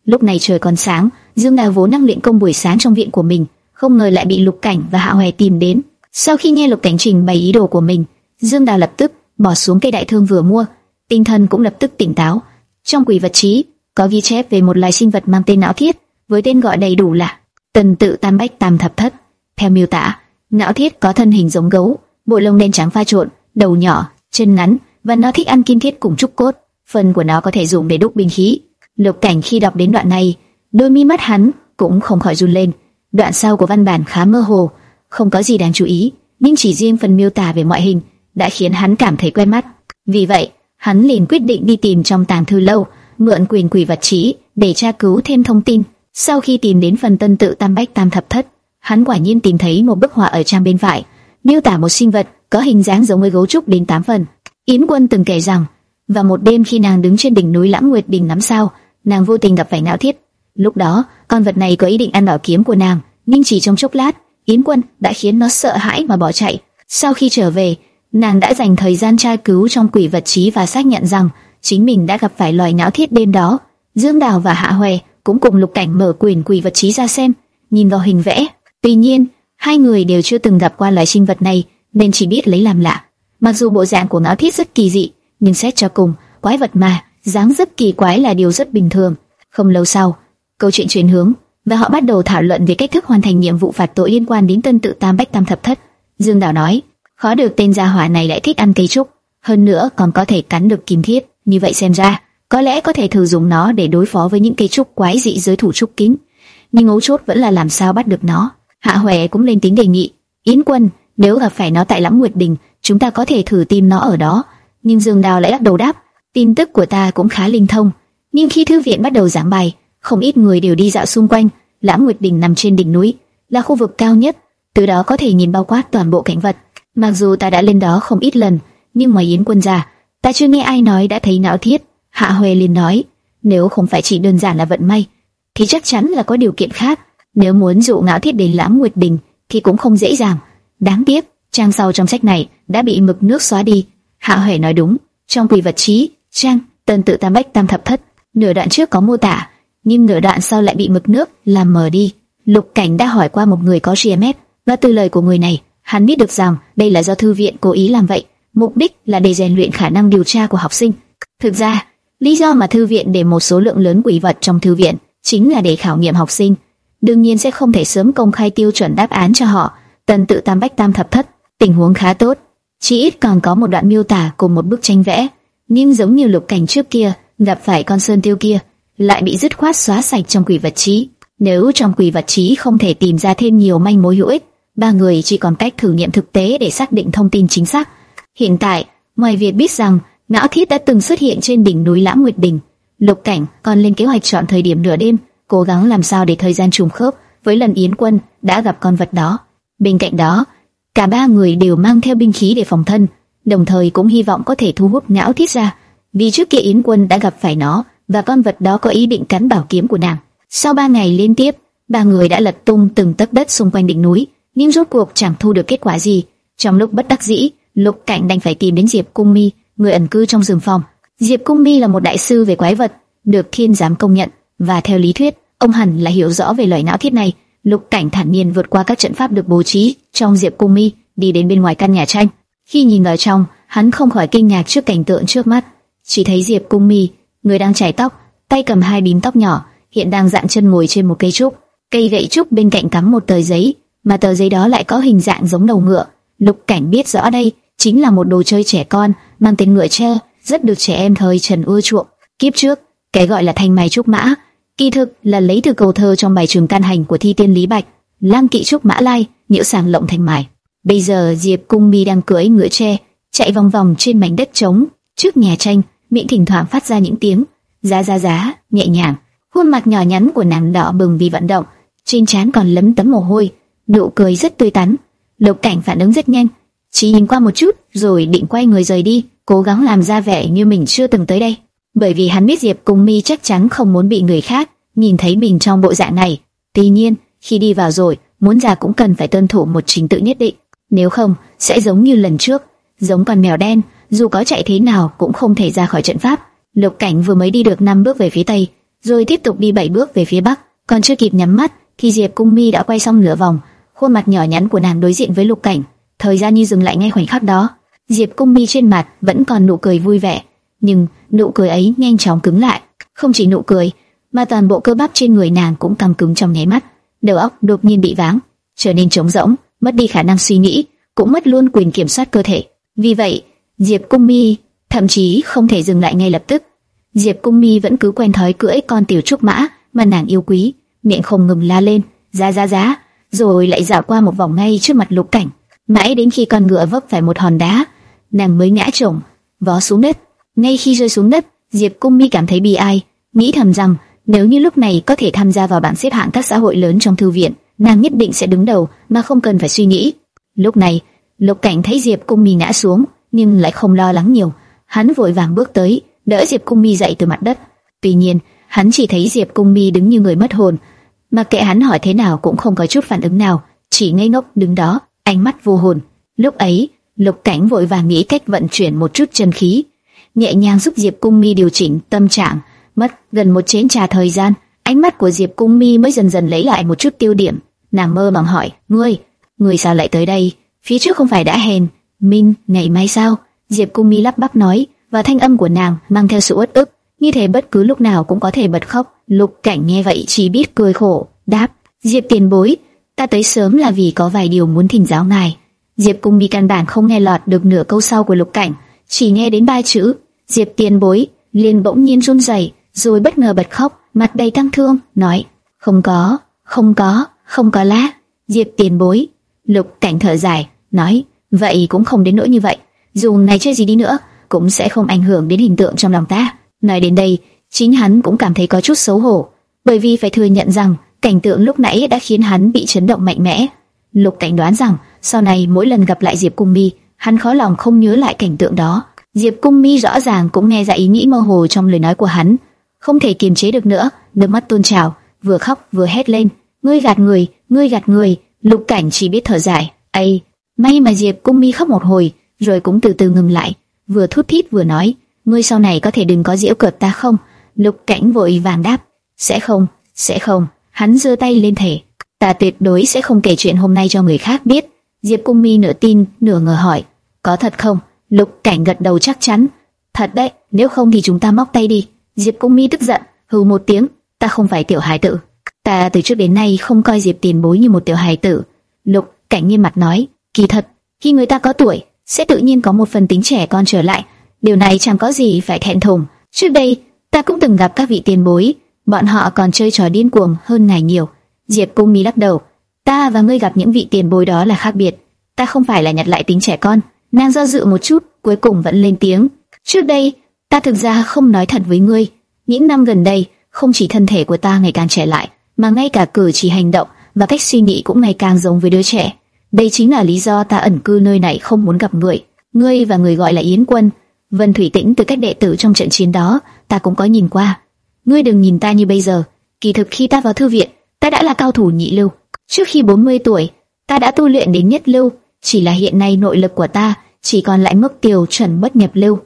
Lúc này trời còn sáng, Dương Đào vốn năng luyện công buổi sáng trong viện của mình, không ngờ lại bị Lục Cảnh và Hạ Hoè tìm đến. Sau khi nghe Lục Cảnh trình bày ý đồ của mình, Dương Đào lập tức bỏ xuống cây đại thương vừa mua, tinh thần cũng lập tức tỉnh táo. Trong quỷ vật trí có ghi chép về một loài sinh vật mang tên não thiết, với tên gọi đầy đủ là Tần Tự Tam Bách Tam Thập Thất. Theo miêu tả, não thiết có thân hình giống gấu, bộ lông đen trắng pha trộn, đầu nhỏ, chân ngắn và nó thích ăn kim thiết cùng trúc cốt. Phần của nó có thể dùng để đúc binh khí. Lục Cảnh khi đọc đến đoạn này, đôi mi mắt hắn cũng không khỏi run lên. Đoạn sau của văn bản khá mơ hồ, không có gì đáng chú ý, nhưng chỉ riêng phần miêu tả về ngoại hình đã khiến hắn cảm thấy quen mắt. Vì vậy, hắn liền quyết định đi tìm trong tàng thư lâu, mượn quyền quỷ vật trí để tra cứu thêm thông tin. Sau khi tìm đến phần tân tự tam bách tam thập thất, hắn quả nhiên tìm thấy một bức họa ở trang bên phải, miêu tả một sinh vật có hình dáng giống với gấu trúc đến 8 phần. Yến Quân từng kể rằng, và một đêm khi nàng đứng trên đỉnh núi Lãng Nguyệt đỉnh ngắm sao, nàng vô tình gặp phải não thiết. Lúc đó, con vật này có ý định ăn bảo kiếm của nàng, nhưng chỉ trong chốc lát, Yến Quân đã khiến nó sợ hãi mà bỏ chạy. Sau khi trở về, nàng đã dành thời gian tra cứu trong quỷ vật trí và xác nhận rằng chính mình đã gặp phải loài não thiết đêm đó. Dương Đào và Hạ Hoè cũng cùng Lục Cảnh mở quyển quỷ vật trí ra xem, nhìn vào hình vẽ. Tuy nhiên, hai người đều chưa từng gặp qua loài sinh vật này, nên chỉ biết lấy làm lạ. Mặc dù bộ dạng của não thiết rất kỳ dị, nhưng xét cho cùng, quái vật mà, dáng rất kỳ quái là điều rất bình thường. Không lâu sau, câu chuyện chuyển hướng và họ bắt đầu thảo luận về cách thức hoàn thành nhiệm vụ phạt tội liên quan đến tân tự tam bách tam thập thất. Dương Đào nói, khó được tên gia hỏa này lại thích ăn cây trúc, hơn nữa còn có thể cắn được kim thiết. Như vậy xem ra, có lẽ có thể thử dùng nó để đối phó với những cây trúc quái dị dưới thủ trúc kính. Nhưng ngấu chốt vẫn là làm sao bắt được nó. Hạ Huệ cũng lên tiếng đề nghị, Yến Quân, nếu gặp phải nó tại Lãng Nguyệt Đình, chúng ta có thể thử tìm nó ở đó. Nhưng Dương Đào lại lắc đầu đáp, tin tức của ta cũng khá linh thông. Nhưng khi thư viện bắt đầu giảng bài, không ít người đều đi dạo xung quanh. Lãng Nguyệt Đình nằm trên đỉnh núi, là khu vực cao nhất, từ đó có thể nhìn bao quát toàn bộ cảnh vật. Mặc dù ta đã lên đó không ít lần, nhưng ngoài Yến Quân già, ta chưa nghe ai nói đã thấy não thiết. Hạ Huệ liền nói, nếu không phải chỉ đơn giản là vận may, thì chắc chắn là có điều kiện khác. Nếu muốn dụ ngạo thiết đến Lãng Nguyệt Đình, thì cũng không dễ dàng. Đáng tiếc, trang sau trong sách này đã bị mực nước xóa đi. Hạ Huệ nói đúng, trong quỷ vật trí, trang tần tự tam bách tam thập thất, nửa đoạn trước có mô tả, nhưng nửa đoạn sau lại bị mực nước làm mờ đi. Lục Cảnh đã hỏi qua một người có GMF, và từ lời của người này, hắn biết được rằng đây là do thư viện cố ý làm vậy, mục đích là để rèn luyện khả năng điều tra của học sinh. Thực ra, lý do mà thư viện để một số lượng lớn quỷ vật trong thư viện chính là để khảo nghiệm học sinh. Đương nhiên sẽ không thể sớm công khai tiêu chuẩn đáp án cho họ. Tần tự tam bách tam thập thất, tình huống khá tốt. Chỉ ít còn có một đoạn miêu tả cùng một bức tranh vẽ, nhưng giống như lục cảnh trước kia gặp phải con sơn tiêu kia, lại bị dứt khoát xóa sạch trong quỷ vật trí. Nếu trong quỷ vật trí không thể tìm ra thêm nhiều manh mối hữu ích, ba người chỉ còn cách thử nghiệm thực tế để xác định thông tin chính xác. Hiện tại, ngoài việc biết rằng ngã thiết đã từng xuất hiện trên đỉnh núi Lãng Nguyệt Đình, Lục Cảnh còn lên kế hoạch chọn thời điểm nửa đêm, cố gắng làm sao để thời gian trùng khớp với lần Yến Quân đã gặp con vật đó. Bên cạnh đó, cả ba người đều mang theo binh khí để phòng thân, đồng thời cũng hy vọng có thể thu hút não thiết ra, vì trước kia Yến Quân đã gặp phải nó và con vật đó có ý định cắn bảo kiếm của nàng. Sau ba ngày liên tiếp, ba người đã lật tung từng tấc đất xung quanh đỉnh núi, nhưng rốt cuộc chẳng thu được kết quả gì. Trong lúc bất đắc dĩ, Lục Cảnh đành phải tìm đến Diệp Cung Mi, người ẩn cư trong rừng phòng. Diệp Cung Mi là một đại sư về quái vật, được thiên giám công nhận, và theo lý thuyết, ông hẳn là hiểu rõ về loại não thiết này. Lục Cảnh thản nhiên vượt qua các trận pháp được bố trí trong Diệp Cung Mi, đi đến bên ngoài căn nhà tranh. Khi nhìn vào trong, hắn không khỏi kinh ngạc trước cảnh tượng trước mắt. Chỉ thấy Diệp Cung Mi, người đang chải tóc, tay cầm hai bím tóc nhỏ, hiện đang dạng chân ngồi trên một cây trúc. Cây gậy trúc bên cạnh cắm một tờ giấy, mà tờ giấy đó lại có hình dạng giống đầu ngựa. Lục Cảnh biết rõ đây chính là một đồ chơi trẻ con mang tên ngựa tre, rất được trẻ em thời Trần ưa chuộng. Kiếp trước, cái gọi là thanh mai trúc mã, kỳ thực là lấy từ câu thơ trong bài trường can hành của thi tiên Lý Bạch, lang kỵ trúc mã lai, nhiễu sàng lộng thành mài. Bây giờ Diệp Cung Mi đang cưỡi ngựa tre, chạy vòng vòng trên mảnh đất trống trước nhà tranh, miệng thỉnh thoảng phát ra những tiếng giá giá giá nhẹ nhàng. Khuôn mặt nhỏ nhắn của nàng đỏ bừng vì vận động, trên trán còn lấm tấm mồ hôi, nụ cười rất tươi tắn. Lục Cảnh phản ứng rất nhanh, chỉ nhìn qua một chút rồi định quay người rời đi, cố gắng làm ra vẻ như mình chưa từng tới đây, bởi vì hắn biết Diệp Cung Mi chắc chắn không muốn bị người khác nhìn thấy mình trong bộ dạng này. Tuy nhiên, khi đi vào rồi, muốn ra cũng cần phải tuân thủ một trình tự nhất định, nếu không sẽ giống như lần trước, giống con mèo đen, dù có chạy thế nào cũng không thể ra khỏi trận pháp. Lục Cảnh vừa mới đi được năm bước về phía tây, rồi tiếp tục đi bảy bước về phía bắc, còn chưa kịp nhắm mắt thì Diệp Cung Mi đã quay xong nửa vòng, khuôn mặt nhỏ nhắn của nàng đối diện với Lục Cảnh, thời gian như dừng lại ngay khoảnh khắc đó. Diệp Cung Mi trên mặt vẫn còn nụ cười vui vẻ, nhưng nụ cười ấy nhanh chóng cứng lại, không chỉ nụ cười, mà toàn bộ cơ bắp trên người nàng cũng căng cứng trong nháy mắt, đầu óc đột nhiên bị váng, trở nên trống rỗng, mất đi khả năng suy nghĩ, cũng mất luôn quyền kiểm soát cơ thể. Vì vậy, Diệp Cung Mi thậm chí không thể dừng lại ngay lập tức. Diệp Cung Mi vẫn cứ quen thói cưỡi con tiểu trúc mã mà nàng yêu quý, miệng không ngừng la lên, "Giá giá giá!" rồi lại dạo qua một vòng ngay trước mặt Lục Cảnh, mãi đến khi con ngựa vấp phải một hòn đá, nàng mới ngã chồng, vó xuống đất. Ngay khi rơi xuống đất, Diệp Cung Mi cảm thấy bi ai, nghĩ thầm rằng nếu như lúc này có thể tham gia vào bảng xếp hạng các xã hội lớn trong thư viện, nàng nhất định sẽ đứng đầu mà không cần phải suy nghĩ. Lúc này, Lục Cảnh thấy Diệp Cung Mi ngã xuống, nhưng lại không lo lắng nhiều, hắn vội vàng bước tới, đỡ Diệp Cung Mi dậy từ mặt đất. Tuy nhiên, hắn chỉ thấy Diệp Cung Mi đứng như người mất hồn, mà kệ hắn hỏi thế nào cũng không có chút phản ứng nào, chỉ ngây ngốc đứng đó, ánh mắt vô hồn. Lúc ấy, Lục Cảnh vội vàng nghĩ cách vận chuyển một chút chân khí, nhẹ nhàng giúp Diệp Cung Mi điều chỉnh tâm trạng. Mất gần một chén trà thời gian, ánh mắt của Diệp Cung Mi mới dần dần lấy lại một chút tiêu điểm. Nàng mơ màng hỏi: "Ngươi, ngươi sao lại tới đây? Phía trước không phải đã hẹn Minh ngày mai sao?" Diệp Cung Mi lắp bắp nói, và thanh âm của nàng mang theo sự uất ức, như thể bất cứ lúc nào cũng có thể bật khóc. Lục Cảnh nghe vậy chỉ biết cười khổ, đáp: "Diệp Tiền Bối, ta tới sớm là vì có vài điều muốn thỉnh giáo ngài." Diệp Cung Mi căn bản không nghe lọt được nửa câu sau của Lục Cảnh, chỉ nghe đến ba chữ Diệp Tiền Bối, liền bỗng nhiên run rẩy, rồi bất ngờ bật khóc, mặt đầy tăng thương, nói: "Không có, không có, không có lá." Diệp Tiền Bối, Lục Cảnh thở dài, nói: "Vậy cũng không đến nỗi như vậy, dù này chơi gì đi nữa, cũng sẽ không ảnh hưởng đến hình tượng trong lòng ta." Nói đến đây, chính hắn cũng cảm thấy có chút xấu hổ, bởi vì phải thừa nhận rằng cảnh tượng lúc nãy đã khiến hắn bị chấn động mạnh mẽ. Lục Cảnh đoán rằng sau này mỗi lần gặp lại Diệp Cung Mi, hắn khó lòng không nhớ lại cảnh tượng đó. Diệp Cung Mi rõ ràng cũng nghe ra ý nghĩ mơ hồ trong lời nói của hắn, không thể kiềm chế được nữa, nước mắt tuôn trào, vừa khóc vừa hét lên: "Ngươi gạt người, ngươi gạt người!" Lục Cảnh chỉ biết thở dài, "Ây, may mà Diệp Cung Mi khóc một hồi, rồi cũng từ từ ngừng lại, vừa thút thít vừa nói: "Ngươi sau này có thể đừng có giễu cợt ta không?" Lục Cảnh vội vàng đáp: "Sẽ không, sẽ không." Hắn giơ tay lên thể, "Ta tuyệt đối sẽ không kể chuyện hôm nay cho người khác biết." Diệp Cung Mi nửa tin nửa ngờ hỏi: "Có thật không?" Lục Cảnh gật đầu chắc chắn. "Thật đấy, nếu không thì chúng ta móc tay đi." Diệp Cung Mi tức giận, hừ một tiếng, "Ta không phải tiểu hài tử, ta từ trước đến nay không coi Diệp Tiền Bối như một tiểu hài tử." Lục Cảnh nghiêm mặt nói, "Kỳ thật, khi người ta có tuổi, sẽ tự nhiên có một phần tính trẻ con trở lại, điều này chẳng có gì phải thẹn thùng. Trước đây, ta cũng từng gặp các vị tiền bối, bọn họ còn chơi trò điên cuồng hơn ngài nhiều." Diệp Cung Mi lắc đầu, "Ta và ngươi gặp những vị tiền bối đó là khác biệt, ta không phải là nhặt lại tính trẻ con." Nàng do dự một chút, cuối cùng vẫn lên tiếng. Trước đây, ta thực ra không nói thật với ngươi. Những năm gần đây, không chỉ thân thể của ta ngày càng trẻ lại, mà ngay cả cử chỉ hành động và cách suy nghĩ cũng ngày càng giống với đứa trẻ. Đây chính là lý do ta ẩn cư nơi này không muốn gặp người Ngươi và người gọi là Yến Quân, Vân Thủy Tĩnh từ cách đệ tử trong trận chiến đó, ta cũng có nhìn qua. Ngươi đừng nhìn ta như bây giờ. Kỳ thực khi ta vào thư viện, ta đã là cao thủ nhị lưu. Trước khi 40 tuổi, ta đã tu luyện đến nhất lưu. Chỉ là hiện nay nội lực của ta chỉ còn lại mức tiểu chuẩn bất nhập lưu.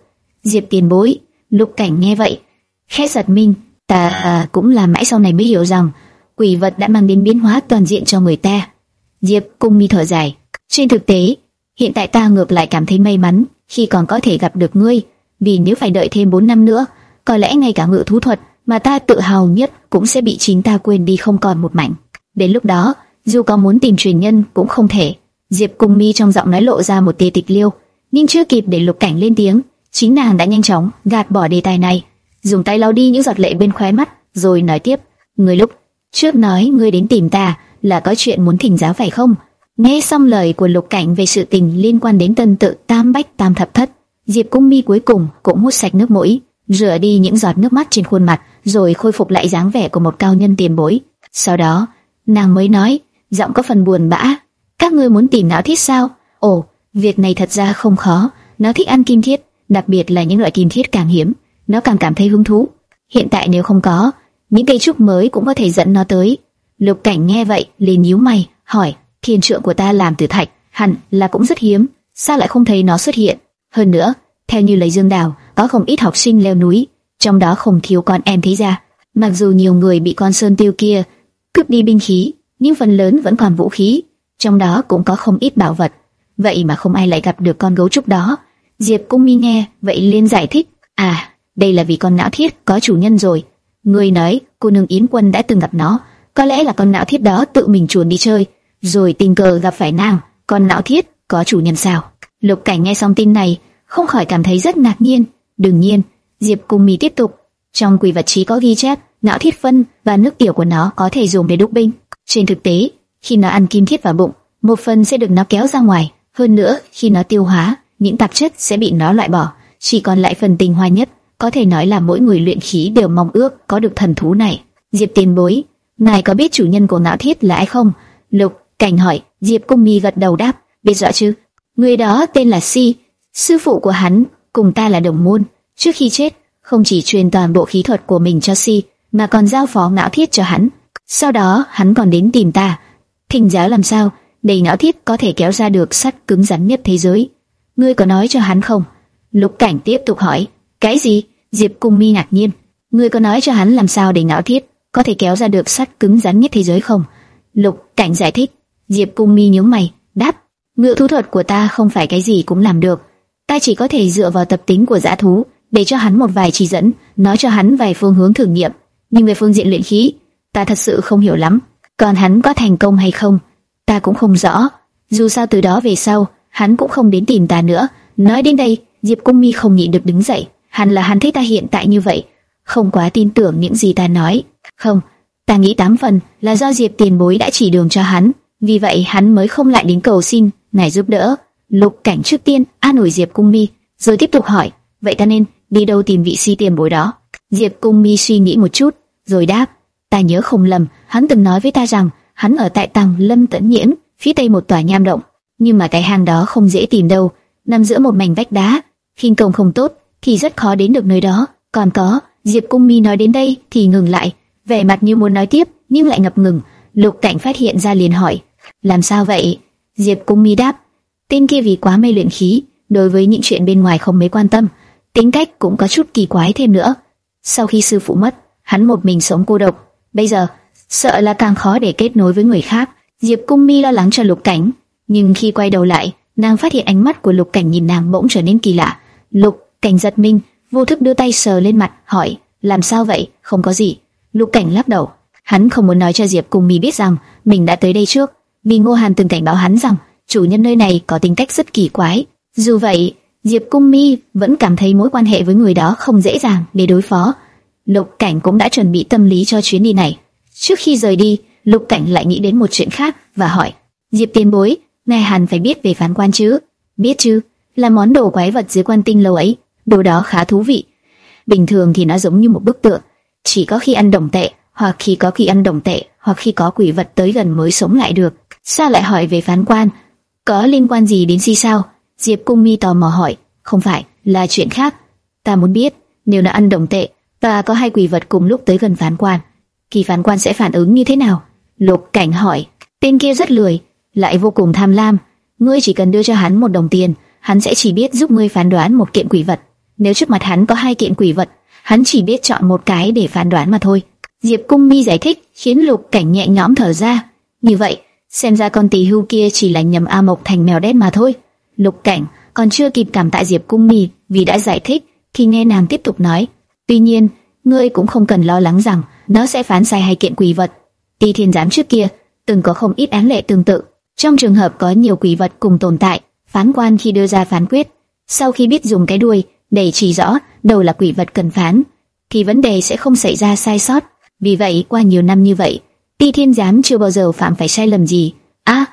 Diệp Tiền Bối, Lục Cảnh nghe vậy, khẽ giật mình, ta à, cũng là mãi sau này mới hiểu rằng quỷ vật đã mang đến biến hóa toàn diện cho người ta. Diệp cung mi thở dài, trên thực tế, hiện tại ta ngược lại cảm thấy may mắn khi còn có thể gặp được ngươi, vì nếu phải đợi thêm 4 năm nữa, có lẽ ngay cả ngự thú thuật mà ta tự hào nhất cũng sẽ bị chính ta quên đi không còn một mảnh. Đến lúc đó, dù có muốn tìm truyền nhân cũng không thể. Diệp Cung Mi trong giọng nói lộ ra một tia tịch liêu, nhưng chưa kịp để Lục Cảnh lên tiếng, chính nàng đã nhanh chóng gạt bỏ đề tài này, dùng tay lau đi những giọt lệ bên khóe mắt, rồi nói tiếp: người lúc trước nói ngươi đến tìm ta là có chuyện muốn thỉnh giáo phải không?" Nghe xong lời của Lục Cảnh về sự tình liên quan đến tân tự Tam Bách Tam Thập Thất, Diệp Cung Mi cuối cùng cũng hút sạch nước mũi, rửa đi những giọt nước mắt trên khuôn mặt, rồi khôi phục lại dáng vẻ của một cao nhân tiền bối. Sau đó, nàng mới nói, giọng có phần buồn bã, Các ngươi muốn tìm não thiết sao? Ồ, việc này thật ra không khó. Nó thích ăn kim thiết, đặc biệt là những loại kim thiết càng hiếm, nó càng cảm thấy hứng thú. Hiện tại nếu không có, những cây trúc mới cũng có thể dẫn nó tới. Lục Cảnh nghe vậy, liền nhíu mày, hỏi: Thiên trượng của ta làm từ thạch, hẳn là cũng rất hiếm, sao lại không thấy nó xuất hiện? Hơn nữa, theo như lời Dương Đào, có không ít học sinh leo núi, trong đó không thiếu con em thế gia. Mặc dù nhiều người bị con sơn tiêu kia cướp đi binh khí, nhưng phần lớn vẫn còn vũ khí, trong đó cũng có không ít bảo vật. Vậy mà không ai lại gặp được con gấu trúc đó. Diệp Cung Mi nghe, vậy liền giải thích, à, đây là vì con não thiết có chủ nhân rồi. Người nói, cô nương Yến Quân đã từng gặp nó, có lẽ là con não thiết đó tự mình chuồn đi chơi, rồi tình cờ gặp phải nàng. Con não thiết có chủ nhân sao? Lục Cảnh nghe xong tin này, không khỏi cảm thấy rất ngạc nhiên. Đương nhiên, Diệp Cung Mi tiếp tục, trong quỷ vật trí có ghi chép, não thiết phân và nước tiểu của nó có thể dùng để đúc binh. Trên thực tế, khi nó ăn kim thiết vào bụng, một phần sẽ được nó kéo ra ngoài. Hơn nữa, khi nó tiêu hóa, những tạp chất sẽ bị nó loại bỏ, chỉ còn lại phần tinh hoa nhất. Có thể nói là mỗi người luyện khí đều mong ước có được thần thú này. Diệp Tiền Bối, ngài có biết chủ nhân của não thiết là ai không? Lục Cảnh hỏi. Diệp Cung Mi gật đầu đáp, biết rõ chứ. Người đó tên là Si, sư phụ của hắn, cùng ta là đồng môn. Trước khi chết, không chỉ truyền toàn bộ khí thuật của mình cho Si, mà còn giao phó não thiết cho hắn. Sau đó, hắn còn đến tìm ta. Thỉnh giáo làm sao, để não thiết có thể kéo ra được sắt cứng rắn nhất thế giới. Ngươi có nói cho hắn không? Lục Cảnh tiếp tục hỏi. Cái gì? Diệp Cung Mi ngạc nhiên. Ngươi có nói cho hắn làm sao để não thiết có thể kéo ra được sắt cứng rắn nhất thế giới không? Lục Cảnh giải thích. Diệp Cung Mi nhíu mày, đáp: Ngựa thú thuật của ta không phải cái gì cũng làm được, ta chỉ có thể dựa vào tập tính của dã thú để cho hắn một vài chỉ dẫn, nói cho hắn vài phương hướng thử nghiệm. Nhưng về phương diện luyện khí, ta thật sự không hiểu lắm. Còn hắn có thành công hay không, ta cũng không rõ. Dù sao từ đó về sau, hắn cũng không đến tìm ta nữa. Nói đến đây, Diệp Cung Mi không nhịn được đứng dậy. Hắn là hắn thấy ta hiện tại như vậy, không quá tin tưởng những gì ta nói. Không, ta nghĩ tám phần là do Diệp Tiền Bối đã chỉ đường cho hắn, vì vậy hắn mới không lại đến cầu xin ngài giúp đỡ. Lục Cảnh trước tiên an ủi Diệp Cung Mi, rồi tiếp tục hỏi, vậy ta nên đi đâu tìm vị si tiền bối đó? Diệp Cung Mi suy nghĩ một chút, rồi đáp, ta nhớ không lầm, hắn từng nói với ta rằng hắn ở tại tầng Lâm Tẫn Nhiễm, phía tây một tòa nham động, nhưng mà cái hang đó không dễ tìm đâu, nằm giữa một mảnh vách đá, khinh công không tốt thì rất khó đến được nơi đó. Còn có, Diệp Cung Mi nói đến đây thì ngừng lại, vẻ mặt như muốn nói tiếp nhưng lại ngập ngừng. Lục Cảnh phát hiện ra liền hỏi, làm sao vậy? Diệp Cung Mi đáp, tên kia vì quá mê luyện khí, đối với những chuyện bên ngoài không mấy quan tâm, tính cách cũng có chút kỳ quái thêm nữa. Sau khi sư phụ mất, hắn một mình sống cô độc, bây giờ sợ là càng khó để kết nối với người khác. Diệp Cung Mi lo lắng cho Lục Cảnh, nhưng khi quay đầu lại, nàng phát hiện ánh mắt của Lục Cảnh nhìn nàng bỗng trở nên kỳ lạ. Lục Cảnh giật mình, vô thức đưa tay sờ lên mặt, hỏi: làm sao vậy? Không có gì. Lục Cảnh lắc đầu, hắn không muốn nói cho Diệp Cung Mi biết rằng mình đã tới đây trước, vì Ngô Hàn từng cảnh báo hắn rằng chủ nhân nơi này có tính cách rất kỳ quái. Dù vậy, Diệp Cung Mi vẫn cảm thấy mối quan hệ với người đó không dễ dàng để đối phó. Lục Cảnh cũng đã chuẩn bị tâm lý cho chuyến đi này. Trước khi rời đi, Lục Cảnh lại nghĩ đến một chuyện khác và hỏi: Diệp Tiên Bối, ngài hẳn phải biết về phán quan chứ? Biết chứ? Là món đồ quái vật dưới quan tinh lâu ấy, đồ đó khá thú vị. Bình thường thì nó giống như một bức tượng, chỉ có khi ăn đồng tệ, hoặc khi có khi ăn đồng tệ, hoặc khi có quỷ vật tới gần mới sống lại được. Sao lại hỏi về phán quan? Có liên quan gì đến si sao? Diệp Cung Mi tò mò hỏi. Không phải, là chuyện khác. Ta muốn biết, nếu nó ăn đồng tệ, và có hai quỷ vật cùng lúc tới gần phán quan, kỳ phán quan sẽ phản ứng như thế nào? Lục Cảnh hỏi. Tên kia rất lười, lại vô cùng tham lam. Ngươi chỉ cần đưa cho hắn một đồng tiền, hắn sẽ chỉ biết giúp ngươi phán đoán một kiện quỷ vật. Nếu trước mặt hắn có hai kiện quỷ vật, hắn chỉ biết chọn một cái để phán đoán mà thôi. Diệp Cung Mi giải thích, khiến Lục Cảnh nhẹ nhõm thở ra. Như vậy, xem ra con tỳ hưu kia chỉ là nhầm A Mộc thành mèo đen mà thôi. Lục Cảnh còn chưa kịp cảm tạ Diệp Cung Mi vì đã giải thích, thì nghe nàng tiếp tục nói: "Tuy nhiên, ngươi cũng không cần lo lắng rằng nó sẽ phán sai hay kiện quỷ vật. Ti Thiên giám trước kia từng có không ít án lệ tương tự. Trong trường hợp có nhiều quỷ vật cùng tồn tại, phán quan khi đưa ra phán quyết, sau khi biết dùng cái đuôi để chỉ rõ đâu là quỷ vật cần phán, thì vấn đề sẽ không xảy ra sai sót. Vì vậy, qua nhiều năm như vậy, Ti Thiên giám chưa bao giờ phạm phải sai lầm gì. A,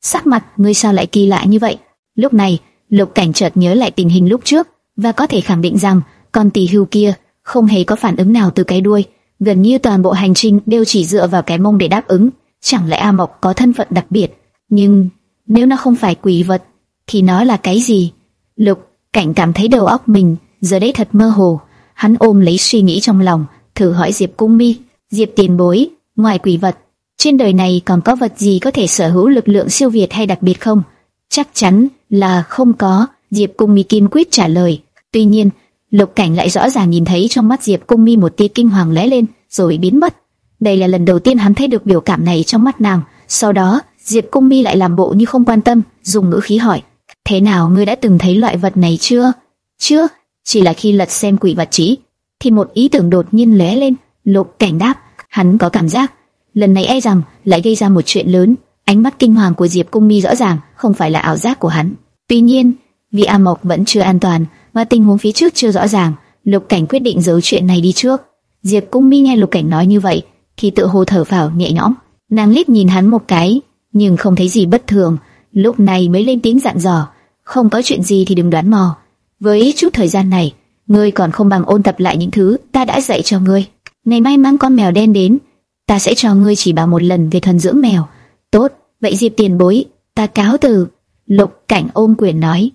sắc mặt ngươi sao lại kỳ lạ như vậy? Lúc này, Lục Cảnh chợt nhớ lại tình hình lúc trước và có thể khẳng định rằng con tỳ hưu kia không hề có phản ứng nào từ cái đuôi, gần như toàn bộ hành trình đều chỉ dựa vào cái mông để đáp ứng. Chẳng lẽ A Mộc có thân phận đặc biệt? Nhưng nếu nó không phải quỷ vật, thì nó là cái gì? Lục Cảnh cảm thấy đầu óc mình giờ đây thật mơ hồ. Hắn ôm lấy suy nghĩ trong lòng, thử hỏi Diệp Cung Mi, Diệp Tiền Bối, ngoài quỷ vật, trên đời này còn có vật gì có thể sở hữu lực lượng siêu việt hay đặc biệt không? Chắc chắn là không có. Diệp Cung Mi kiên quyết trả lời. Tuy nhiên, Lục Cảnh lại rõ ràng nhìn thấy trong mắt Diệp Cung Mi một tia kinh hoàng lóe lên, rồi biến mất. Đây là lần đầu tiên hắn thấy được biểu cảm này trong mắt nàng. Sau đó, Diệp Cung Mi lại làm bộ như không quan tâm, dùng ngữ khí hỏi: "Thế nào, ngươi đã từng thấy loại vật này chưa?" "Chưa." Chỉ là khi lật xem quỷ vật trí, thì một ý tưởng đột nhiên lóe lên. Lục Cảnh đáp: Hắn có cảm giác lần này e rằng lại gây ra một chuyện lớn. Ánh mắt kinh hoàng của Diệp Cung Mi rõ ràng không phải là ảo giác của hắn. Tuy nhiên, vì A Mộc vẫn chưa an toàn và tình huống phía trước chưa rõ ràng, Lục Cảnh quyết định giấu chuyện này đi trước. Diệp Cung Mi nghe Lục Cảnh nói như vậy, thì tự hồ thở phào nhẹ nhõm. Nàng liếc nhìn hắn một cái, nhưng không thấy gì bất thường, lúc này mới lên tiếng dặn dò, không có chuyện gì thì đừng đoán mò. Với chút thời gian này, ngươi còn không bằng ôn tập lại những thứ ta đã dạy cho ngươi. Ngày mai mang con mèo đen đến, ta sẽ cho ngươi chỉ bảo một lần về thuần dưỡng mèo. Tốt, vậy dịp Tiền Bối, ta cáo từ. Lục Cảnh ôm quyền nói.